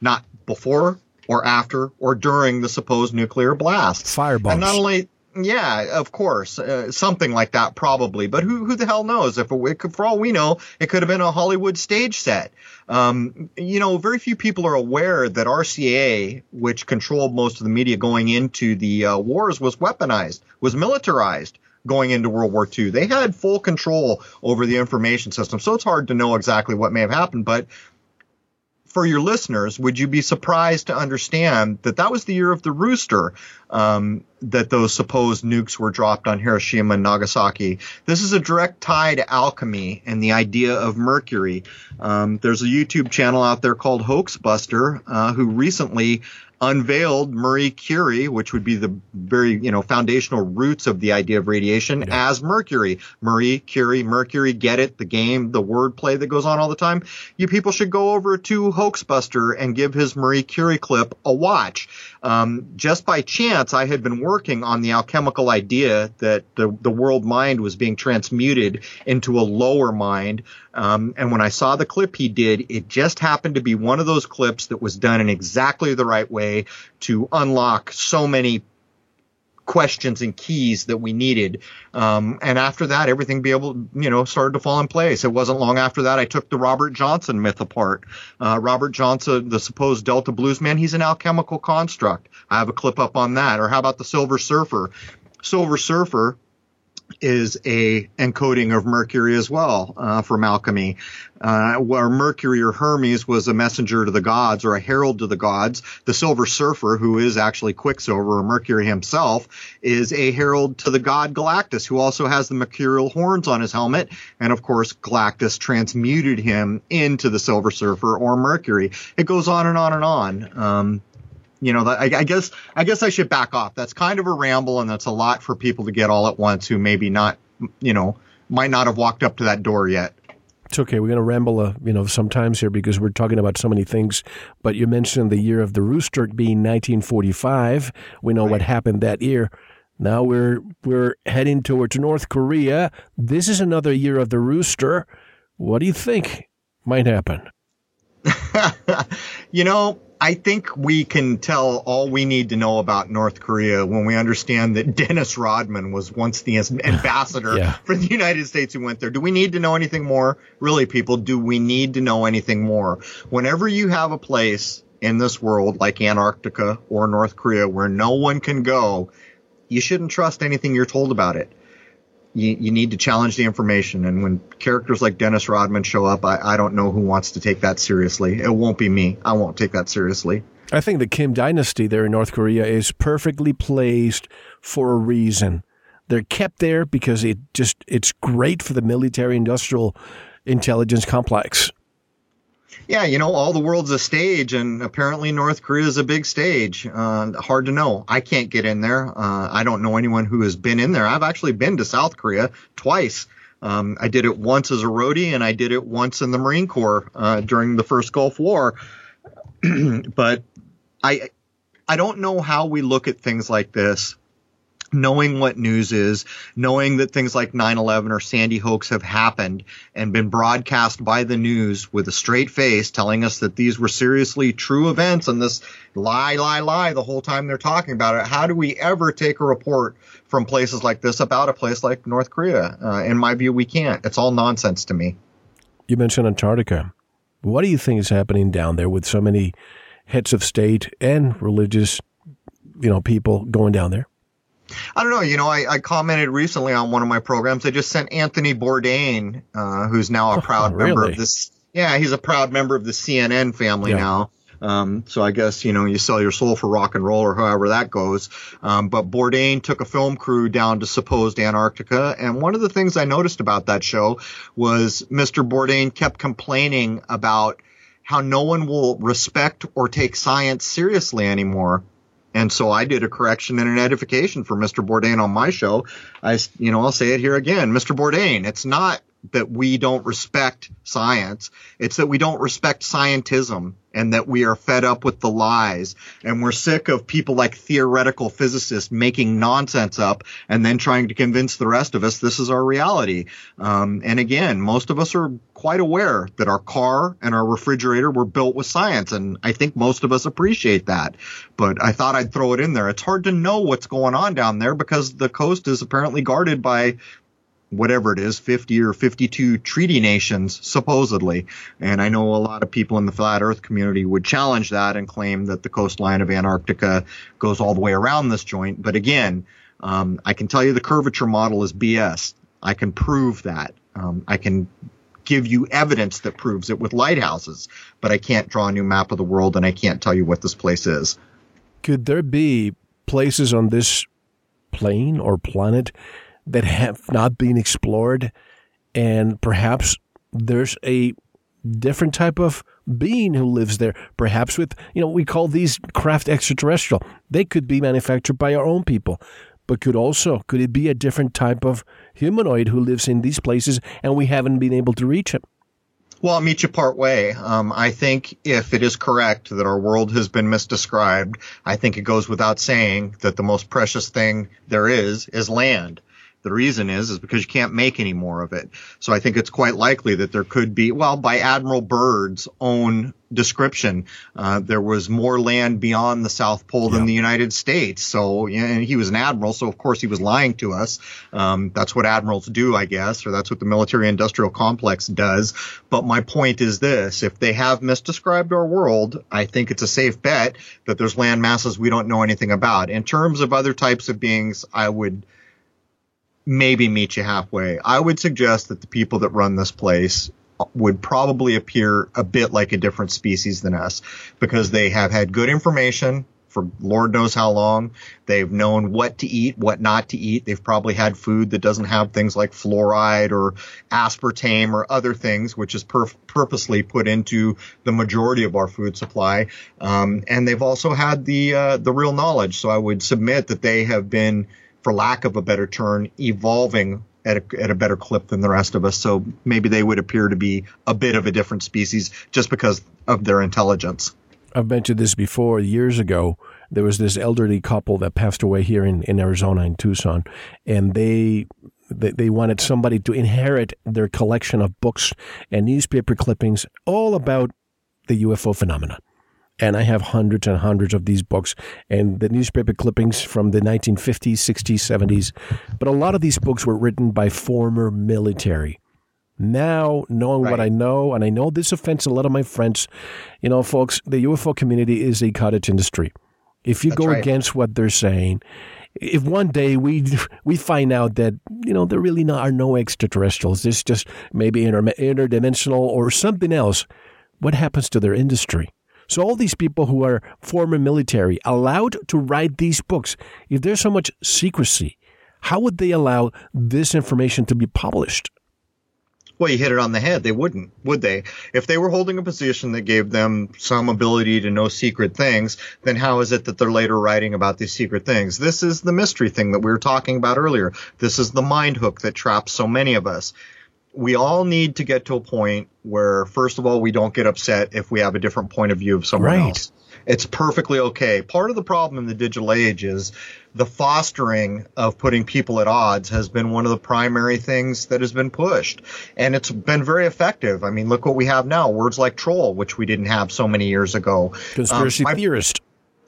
Not before or after or during the supposed nuclear blast. Firebombs. And not only yeah, of course, uh, something like that probably. But who who the hell knows? If it, for all we know, it could have been a Hollywood stage set. Um, you know, very few people are aware that RCA, which controlled most of the media going into the uh, wars, was weaponized, was militarized going into World War II. They had full control over the information system, so it's hard to know exactly what may have happened. But for your listeners, would you be surprised to understand that that was the year of the rooster? Um, that those supposed nukes were dropped on Hiroshima and Nagasaki. This is a direct tie to alchemy and the idea of mercury. Um, there's a YouTube channel out there called Hoaxbuster uh, who recently unveiled Marie Curie, which would be the very, you know, foundational roots of the idea of radiation yeah. as Mercury. Marie Curie, Mercury, get it? The game, the wordplay that goes on all the time. You people should go over to Hoaxbuster and give his Marie Curie clip a watch. Um, just by chance, I had been working on the alchemical idea that the, the world mind was being transmuted into a lower mind. Um, and when I saw the clip he did, it just happened to be one of those clips that was done in exactly the right way to unlock so many questions and keys that we needed. Um, and after that, everything be able, you know, started to fall in place. It wasn't long after that I took the Robert Johnson myth apart. Uh, Robert Johnson, the supposed Delta blues man, he's an alchemical construct. I have a clip up on that. Or how about the Silver Surfer? Silver Surfer is a encoding of Mercury as well uh, from alchemy, uh, where Mercury or Hermes was a messenger to the gods or a herald to the gods. The Silver Surfer, who is actually Quicksilver or Mercury himself, is a herald to the god Galactus, who also has the mercurial horns on his helmet. And of course, Galactus transmuted him into the Silver Surfer or Mercury. It goes on and on and on. Um, you know, I, I, guess I guess I should back off. That's kind of a ramble, and that's a lot for people to get all at once who maybe not, you know, might not have walked up to that door yet. It's okay. We're going to ramble, uh, you know, sometimes here because we're talking about so many things. But you mentioned the year of the rooster being 1945. We know right. what happened that year. Now we're we're heading towards North Korea. This is another year of the rooster. What do you think might happen? (laughs) you know, I think we can tell all we need to know about North Korea when we understand that Dennis Rodman was once the (laughs) ambassador yeah. for the United States who went there. Do we need to know anything more? Really, people, do we need to know anything more? Whenever you have a place in this world like Antarctica or North Korea where no one can go, you shouldn't trust anything you're told about it you, you need to challenge the information. And when characters like Dennis Rodman show up, I, I don't know who wants to take that seriously. It won't be me. I won't take that seriously. I think the Kim dynasty there in North Korea is perfectly placed for a reason. They're kept there because it just it's great for the military industrial intelligence complex yeah, you know, all the world's a stage, and apparently North Korea is a big stage. Uh, hard to know. I can't get in there. Uh, I don't know anyone who has been in there. I've actually been to South Korea twice. Um, I did it once as a roadie, and I did it once in the Marine Corps uh, during the first Gulf War. (clears throat) but I, I don't know how we look at things like this knowing what news is, knowing that things like 9-11 or Sandy Hoax have happened and been broadcast by the news with a straight face telling us that these were seriously true events and this lie, lie, lie the whole time they're talking about it. How do we ever take a report from places like this about a place like North Korea? Uh, in my view, we can't. It's all nonsense to me. You mentioned Antarctica. What do you think is happening down there with so many heads of state and religious, you know, people going down there? I don't know. You know, I, I, commented recently on one of my programs. I just sent Anthony Bourdain, uh, who's now a proud oh, really? member of this. Yeah, he's a proud member of the CNN family yeah. now. Um, so I guess, you know, you sell your soul for rock and roll or however that goes. Um, but Bourdain took a film crew down to supposed Antarctica. And one of the things I noticed about that show was Mr. Bourdain kept complaining about how no one will respect or take science seriously anymore. And so I did a correction and an edification for Mr. Bourdain on my show. I, you know, I'll say it here again. Mr. Bourdain, it's not that we don't respect science. It's that we don't respect scientism and that we are fed up with the lies and we're sick of people like theoretical physicists making nonsense up and then trying to convince the rest of us this is our reality. Um, and again, most of us are quite aware that our car and our refrigerator were built with science. And I think most of us appreciate that. But I thought I'd throw it in there. It's hard to know what's going on down there because the coast is apparently guarded by whatever it is, 50 or 52 treaty nations, supposedly. And I know a lot of people in the flat earth community would challenge that and claim that the coastline of Antarctica goes all the way around this joint. But again, um, I can tell you the curvature model is BS. I can prove that. Um, I can give you evidence that proves it with lighthouses, but I can't draw a new map of the world and I can't tell you what this place is. Could there be places on this plane or planet that have not been explored, and perhaps there's a different type of being who lives there. Perhaps with, you know, we call these craft extraterrestrial. They could be manufactured by our own people, but could also, could it be a different type of humanoid who lives in these places and we haven't been able to reach him? Well, I'll meet you part way. Um, I think if it is correct that our world has been misdescribed, I think it goes without saying that the most precious thing there is is land. The reason is is because you can't make any more of it. So I think it's quite likely that there could be, well, by Admiral Byrd's own description, uh, there was more land beyond the South Pole than the United States. So know, he was an admiral, so of course he was lying to us. Um, that's what admirals do, I guess, or that's what the military-industrial complex does. But my point is this: if they have misdescribed our world, I think it's a safe bet that there's land masses we don't know anything about. In terms of other types of beings, I would maybe meet you halfway. I would suggest that the people that run this place would probably appear a bit like a different species than us because they have had good information for Lord knows how long. They've known what to eat, what not to eat. They've probably had food that doesn't have things like fluoride or aspartame or other things, which is purposely put into the majority of our food supply. Um, and they've also had the uh, the real knowledge. So I would submit that they have been for lack of a better term, evolving at a, at a better clip than the rest of us. So maybe they would appear to be a bit of a different species just because of their intelligence. I've mentioned this before. Years ago, there was this elderly couple that passed away here in, in Arizona, in Tucson, and they they, they wanted somebody to inherit their collection of books and newspaper clippings all about the UFO phenomenon and I have hundreds and hundreds of these books and the newspaper clippings from the 1950s, 60s, 70s. But a lot of these books were written by former military. Now, knowing right. what I know, and I know this offends a lot of my friends, you know, folks, the UFO community is a cottage industry. If you That's go right. against what they're saying, if one day we (laughs) we find out that you know there really not, are no extraterrestrials, it's just maybe inter, interdimensional or something else, what happens to their industry? So all these people who are former military allowed to write these books, if there's so much secrecy, how would they allow this information to be published? Well, you hit it on the head. They wouldn't, would they? If they were holding a position that gave them some ability to know secret things, then how is it that they're later writing about these secret things? This is the mystery thing that we were talking about earlier. This is the mind hook that traps so many of us we all need to get to a point where, first of all, we don't get upset if we have a different point of view of someone right. else. It's perfectly okay. Part of the problem in the digital age is the fostering of putting people at odds has been one of the primary things that has been pushed. And it's been very effective. I mean, look what we have now. Words like troll, which we didn't have so many years ago. Conspiracy um, my, theorist.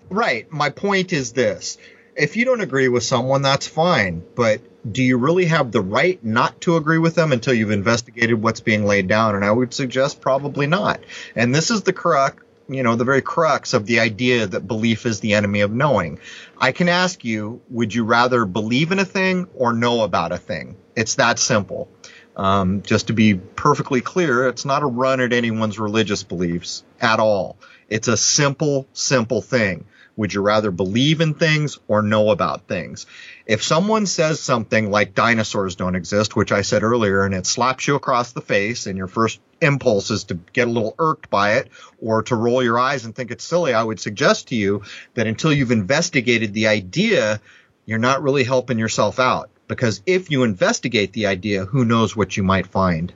Right. My point is this. If you don't agree with someone, that's fine. But do you really have the right not to agree with them until you've investigated what's being laid down? And I would suggest probably not. And this is the crux, you know, the very crux of the idea that belief is the enemy of knowing. I can ask you, would you rather believe in a thing or know about a thing? It's that simple. Um, just to be perfectly clear, it's not a run at anyone's religious beliefs at all. It's a simple, simple thing. Would you rather believe in things or know about things? If someone says something like dinosaurs don't exist, which I said earlier, and it slaps you across the face and your first impulse is to get a little irked by it or to roll your eyes and think it's silly, I would suggest to you that until you've investigated the idea, you're not really helping yourself out. Because if you investigate the idea, who knows what you might find.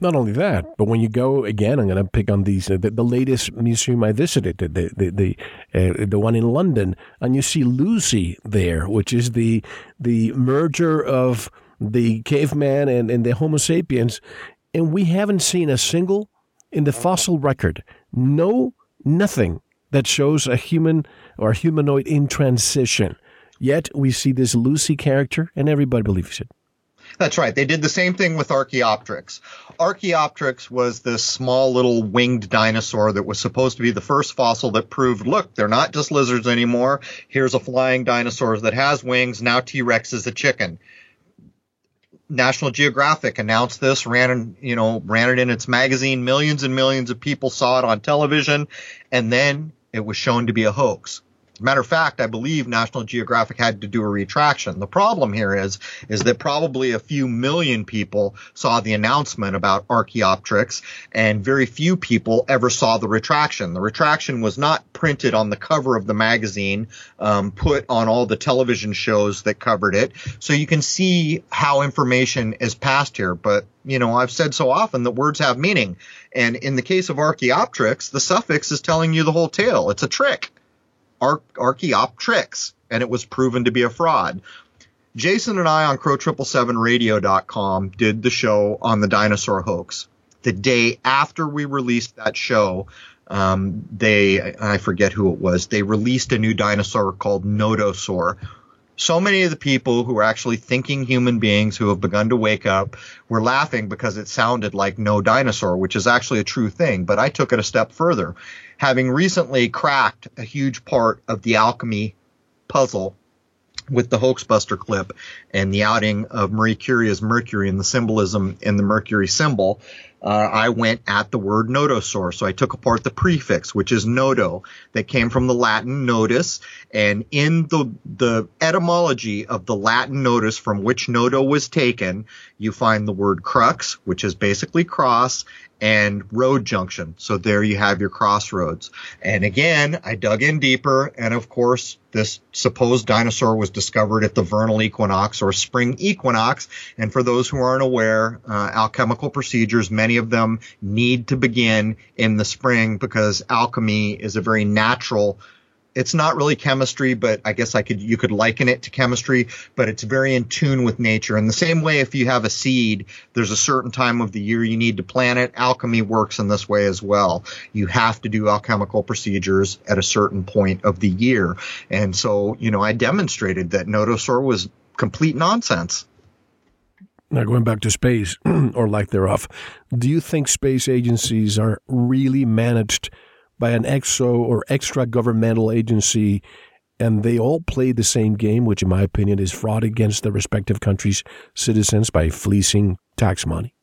Not only that, but when you go again, I'm going to pick on these uh, the, the, latest museum I visited, the the the uh, the one in London, and you see Lucy there, which is the the merger of the caveman and, and the Homo sapiens, and we haven't seen a single in the fossil record, no nothing that shows a human or humanoid in transition. Yet we see this Lucy character, and everybody believes it. That's right. They did the same thing with Archaeopteryx. Archaeopteryx was this small little winged dinosaur that was supposed to be the first fossil that proved, look, they're not just lizards anymore. Here's a flying dinosaur that has wings. Now T-Rex is a chicken. National Geographic announced this, ran you know, ran it in its magazine. Millions and millions of people saw it on television, and then it was shown to be a hoax. Matter of fact, I believe National Geographic had to do a retraction. The problem here is, is that probably a few million people saw the announcement about Archaeopteryx and very few people ever saw the retraction. The retraction was not printed on the cover of the magazine, um, put on all the television shows that covered it. So you can see how information is passed here. But, you know, I've said so often that words have meaning. And in the case of Archaeopteryx, the suffix is telling you the whole tale. It's a trick. Archaeopteryx, and it was proven to be a fraud. Jason and I on crrow777radio.com did the show on the dinosaur hoax. The day after we released that show, um, they, I forget who it was, they released a new dinosaur called Nodosaur. So many of the people who are actually thinking human beings who have begun to wake up were laughing because it sounded like no dinosaur, which is actually a true thing. But I took it a step further having recently cracked a huge part of the alchemy puzzle with the hoaxbuster clip and the outing of Marie Curie's Mercury and the symbolism in the Mercury symbol, uh, I went at the word nodosaur. So I took apart the prefix, which is nodo, that came from the Latin nodus. And in the, the etymology of the Latin nodus from which nodo was taken, you find the word crux, which is basically cross, and road junction. So there you have your crossroads. And again, I dug in deeper, and of course, this supposed dinosaur was discovered at the vernal equinox or spring equinox. And for those who aren't aware, uh, alchemical procedures, many of them need to begin in the spring because alchemy is a very natural it's not really chemistry, but I guess I could you could liken it to chemistry, but it's very in tune with nature. In the same way, if you have a seed, there's a certain time of the year you need to plant it. Alchemy works in this way as well. You have to do alchemical procedures at a certain point of the year, and so you know I demonstrated that Nodosaur was complete nonsense. Now, going back to space (clears throat) or lack thereof, do you think space agencies are really managed? By an exo or extra governmental agency and they all play the same game, which in my opinion is fraud against their respective countries' citizens by fleecing tax money?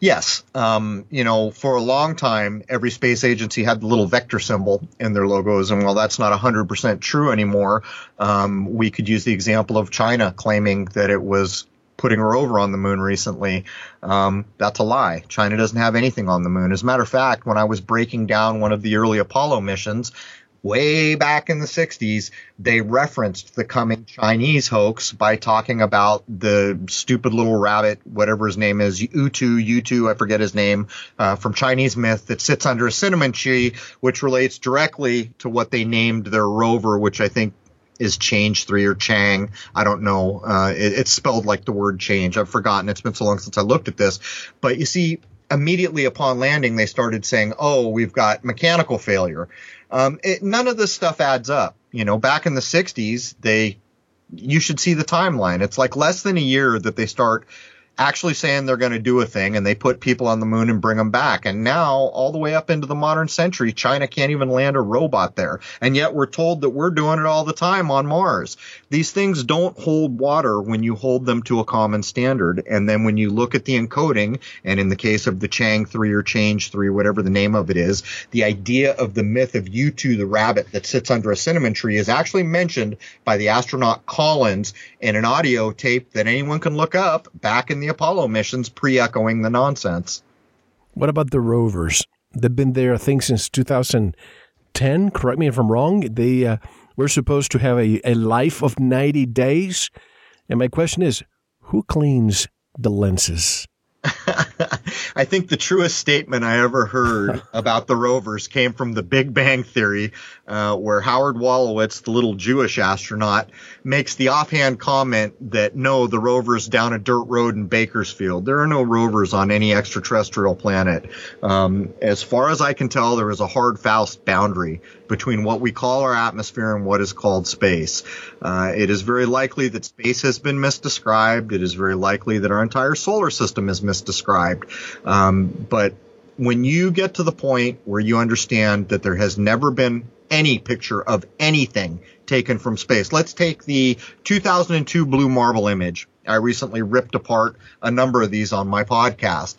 Yes. Um, you know, for a long time, every space agency had the little vector symbol in their logos. And while that's not 100% true anymore, um, we could use the example of China claiming that it was putting a rover on the moon recently. Um, that's a lie. China doesn't have anything on the moon. As a matter of fact, when I was breaking down one of the early Apollo missions, way back in the 60s, they referenced the coming Chinese hoax by talking about the stupid little rabbit, whatever his name is, Yutu, Yutu, I forget his name, uh, from Chinese myth that sits under a cinnamon tree, which relates directly to what they named their rover, which I think is change three or Chang. I don't know. Uh, it, it's spelled like the word change. I've forgotten. It's been so long since I looked at this. But you see, immediately upon landing, they started saying, "Oh, we've got mechanical failure." Um, it, none of this stuff adds up. You know, back in the '60s, they you should see the timeline. It's like less than a year that they start actually saying they're going to do a thing and they put people on the moon and bring them back. And now, all the way up into the modern century, China can't even land a robot there. And yet we're told that we're doing it all the time on Mars. These things don't hold water when you hold them to a common standard. And then when you look at the encoding, and in the case of the Chang 3 or Change 3, whatever the name of it is, the idea of the myth of Yutu the rabbit that sits under a cinnamon tree is actually mentioned by the astronaut Collins in an audio tape that anyone can look up back in the Apollo missions pre echoing the nonsense. What about the rovers? They've been there, I think, since 2010. Correct me if I'm wrong. They uh, were supposed to have a, a life of 90 days. And my question is who cleans the lenses? (laughs) I think the truest statement I ever heard (laughs) about the rovers came from the Big Bang Theory, uh, where Howard Wolowitz, the little Jewish astronaut, makes the offhand comment that no, the rover's down a dirt road in Bakersfield. There are no rovers on any extraterrestrial planet. Um, as far as I can tell, there is a hard, fast boundary between what we call our atmosphere and what is called space. Uh, it is very likely that space has been misdescribed. It is very likely that our entire solar system is misdescribed. Um, but when you get to the point where you understand that there has never been any picture of anything taken from space. Let's take the 2002 blue marble image. I recently ripped apart a number of these on my podcast.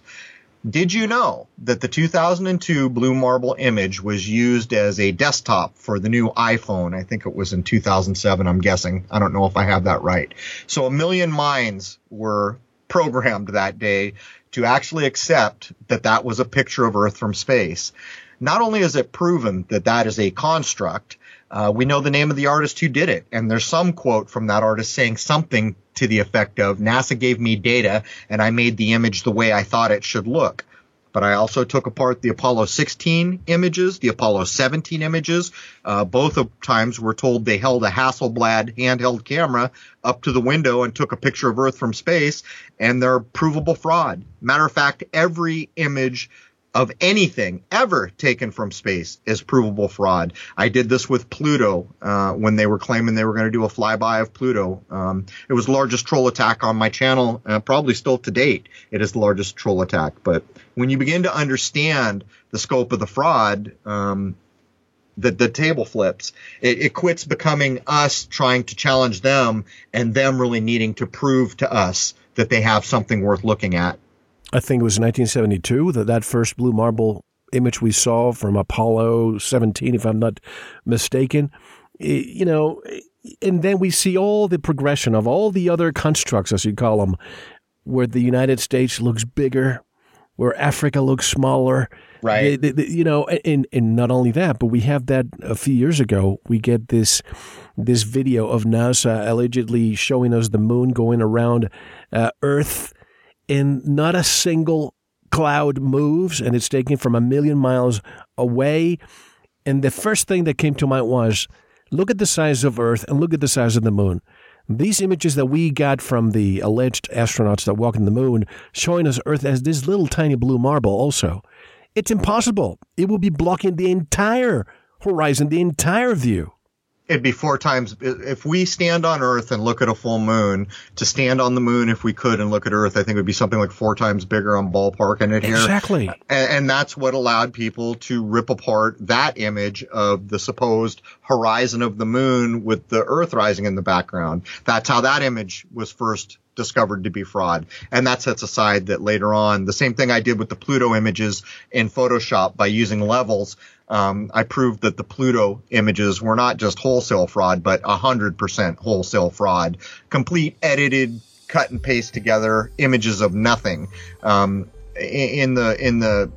Did you know that the 2002 Blue Marble image was used as a desktop for the new iPhone? I think it was in 2007, I'm guessing. I don't know if I have that right. So a million minds were programmed that day to actually accept that that was a picture of Earth from space. Not only is it proven that that is a construct, uh, we know the name of the artist who did it. And there's some quote from that artist saying something to the effect of NASA gave me data and I made the image the way I thought it should look. But I also took apart the Apollo 16 images, the Apollo 17 images. Uh, both of times we're told they held a Hasselblad handheld camera up to the window and took a picture of Earth from space, and they're provable fraud. Matter of fact, every image of anything ever taken from space is provable fraud. I did this with Pluto uh, when they were claiming they were going to do a flyby of Pluto. Um, it was the largest troll attack on my channel, uh, probably still to date. It is the largest troll attack. But when you begin to understand the scope of the fraud, um, the, the table flips. It, it quits becoming us trying to challenge them and them really needing to prove to us that they have something worth looking at. I think it was 1972 that that first blue marble image we saw from Apollo 17, if I'm not mistaken. You know, and then we see all the progression of all the other constructs, as you call them, where the United States looks bigger, where Africa looks smaller. Right. They, they, you know, and, and not only that, but we have that a few years ago. We get this this video of NASA allegedly showing us the moon going around uh, Earth and not a single cloud moves, and it's taken from a million miles away. And the first thing that came to mind was look at the size of Earth and look at the size of the moon. These images that we got from the alleged astronauts that walked on the moon showing us Earth as this little tiny blue marble, also. It's impossible. It will be blocking the entire horizon, the entire view it'd be four times if we stand on earth and look at a full moon to stand on the moon if we could and look at earth i think it would be something like four times bigger on ballpark and it here. Exactly. And, and, that's what allowed people to rip apart that image of the supposed horizon of the moon with the earth rising in the background. That's how that image was first discovered to be fraud. And that sets aside that later on, the same thing I did with the Pluto images in Photoshop by using levels, um, I proved that the Pluto images were not just wholesale fraud, but 100% wholesale fraud. Complete edited, cut and paste together images of nothing. Um, in the in the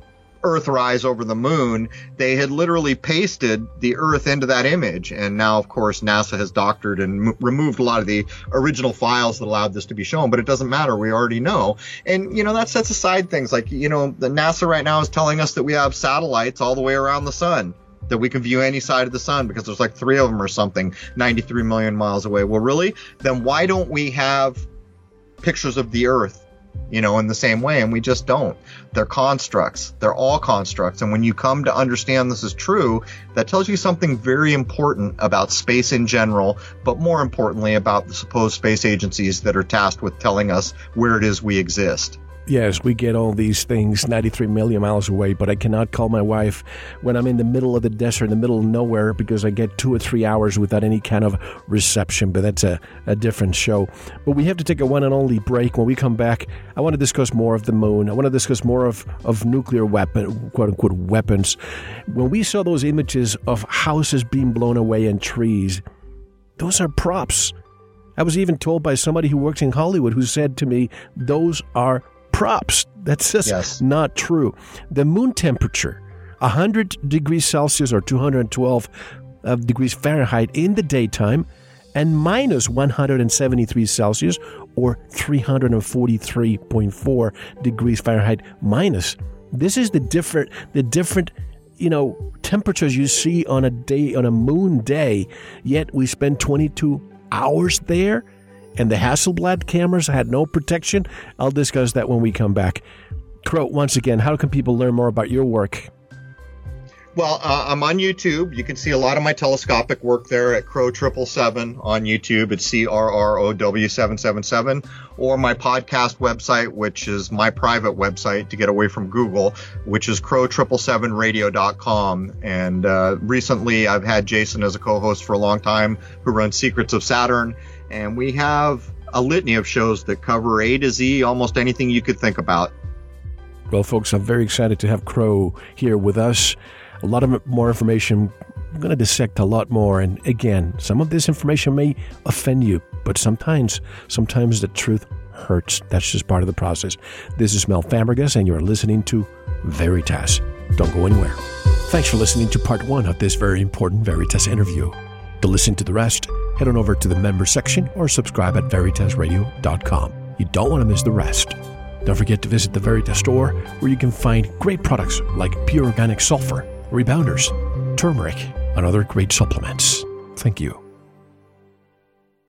Earthrise over the moon, they had literally pasted the Earth into that image. And now, of course, NASA has doctored and m- removed a lot of the original files that allowed this to be shown, but it doesn't matter. We already know. And, you know, that sets aside things like, you know, the NASA right now is telling us that we have satellites all the way around the sun that we can view any side of the sun because there's like three of them or something 93 million miles away. Well, really? Then why don't we have pictures of the Earth you know, in the same way, and we just don't. They're constructs. They're all constructs. And when you come to understand this is true, that tells you something very important about space in general, but more importantly about the supposed space agencies that are tasked with telling us where it is we exist yes, we get all these things 93 million miles away, but I cannot call my wife when I'm in the middle of the desert, in the middle of nowhere, because I get two or three hours without any kind of reception. But that's a, a different show. But we have to take a one and only break. When we come back, I want to discuss more of the moon. I want to discuss more of, of nuclear weapon, quote unquote, weapons. When we saw those images of houses being blown away and trees, those are props. I was even told by somebody who works in Hollywood who said to me, those are props. That's just yes. not true. The moon temperature, 100 degrees Celsius or 212 uh, degrees Fahrenheit in the daytime, and minus 173 Celsius or 343.4 degrees Fahrenheit minus. This is the different the different you know temperatures you see on a day on a moon day yet we spend 22 hours there and the Hasselblad cameras had no protection? I'll discuss that when we come back. Crow, once again, how can people learn more about your work? Well, uh, I'm on YouTube. You can see a lot of my telescopic work there at Crow Triple Seven on YouTube. It's C R R O W seven seven seven, or my podcast website, which is my private website to get away from Google, which is Crow Triple Seven Radio.com. And uh, recently, I've had Jason as a co-host for a long time, who runs Secrets of Saturn and we have a litany of shows that cover A to Z, almost anything you could think about. Well, folks, I'm very excited to have Crow here with us. A lot of more information. I'm going to dissect a lot more. And again, some of this information may offend you, but sometimes, sometimes the truth hurts. That's just part of the process. This is Mel Fabregas, and you're listening to Veritas. Don't go anywhere. Thanks for listening to part one of this very important Veritas interview. To listen to the rest, head on over to the member section or subscribe at veritasradio.com. You don't want to miss the rest. Don't forget to visit the Veritas store where you can find great products like pure organic sulfur, rebounders, turmeric, and other great supplements. Thank you.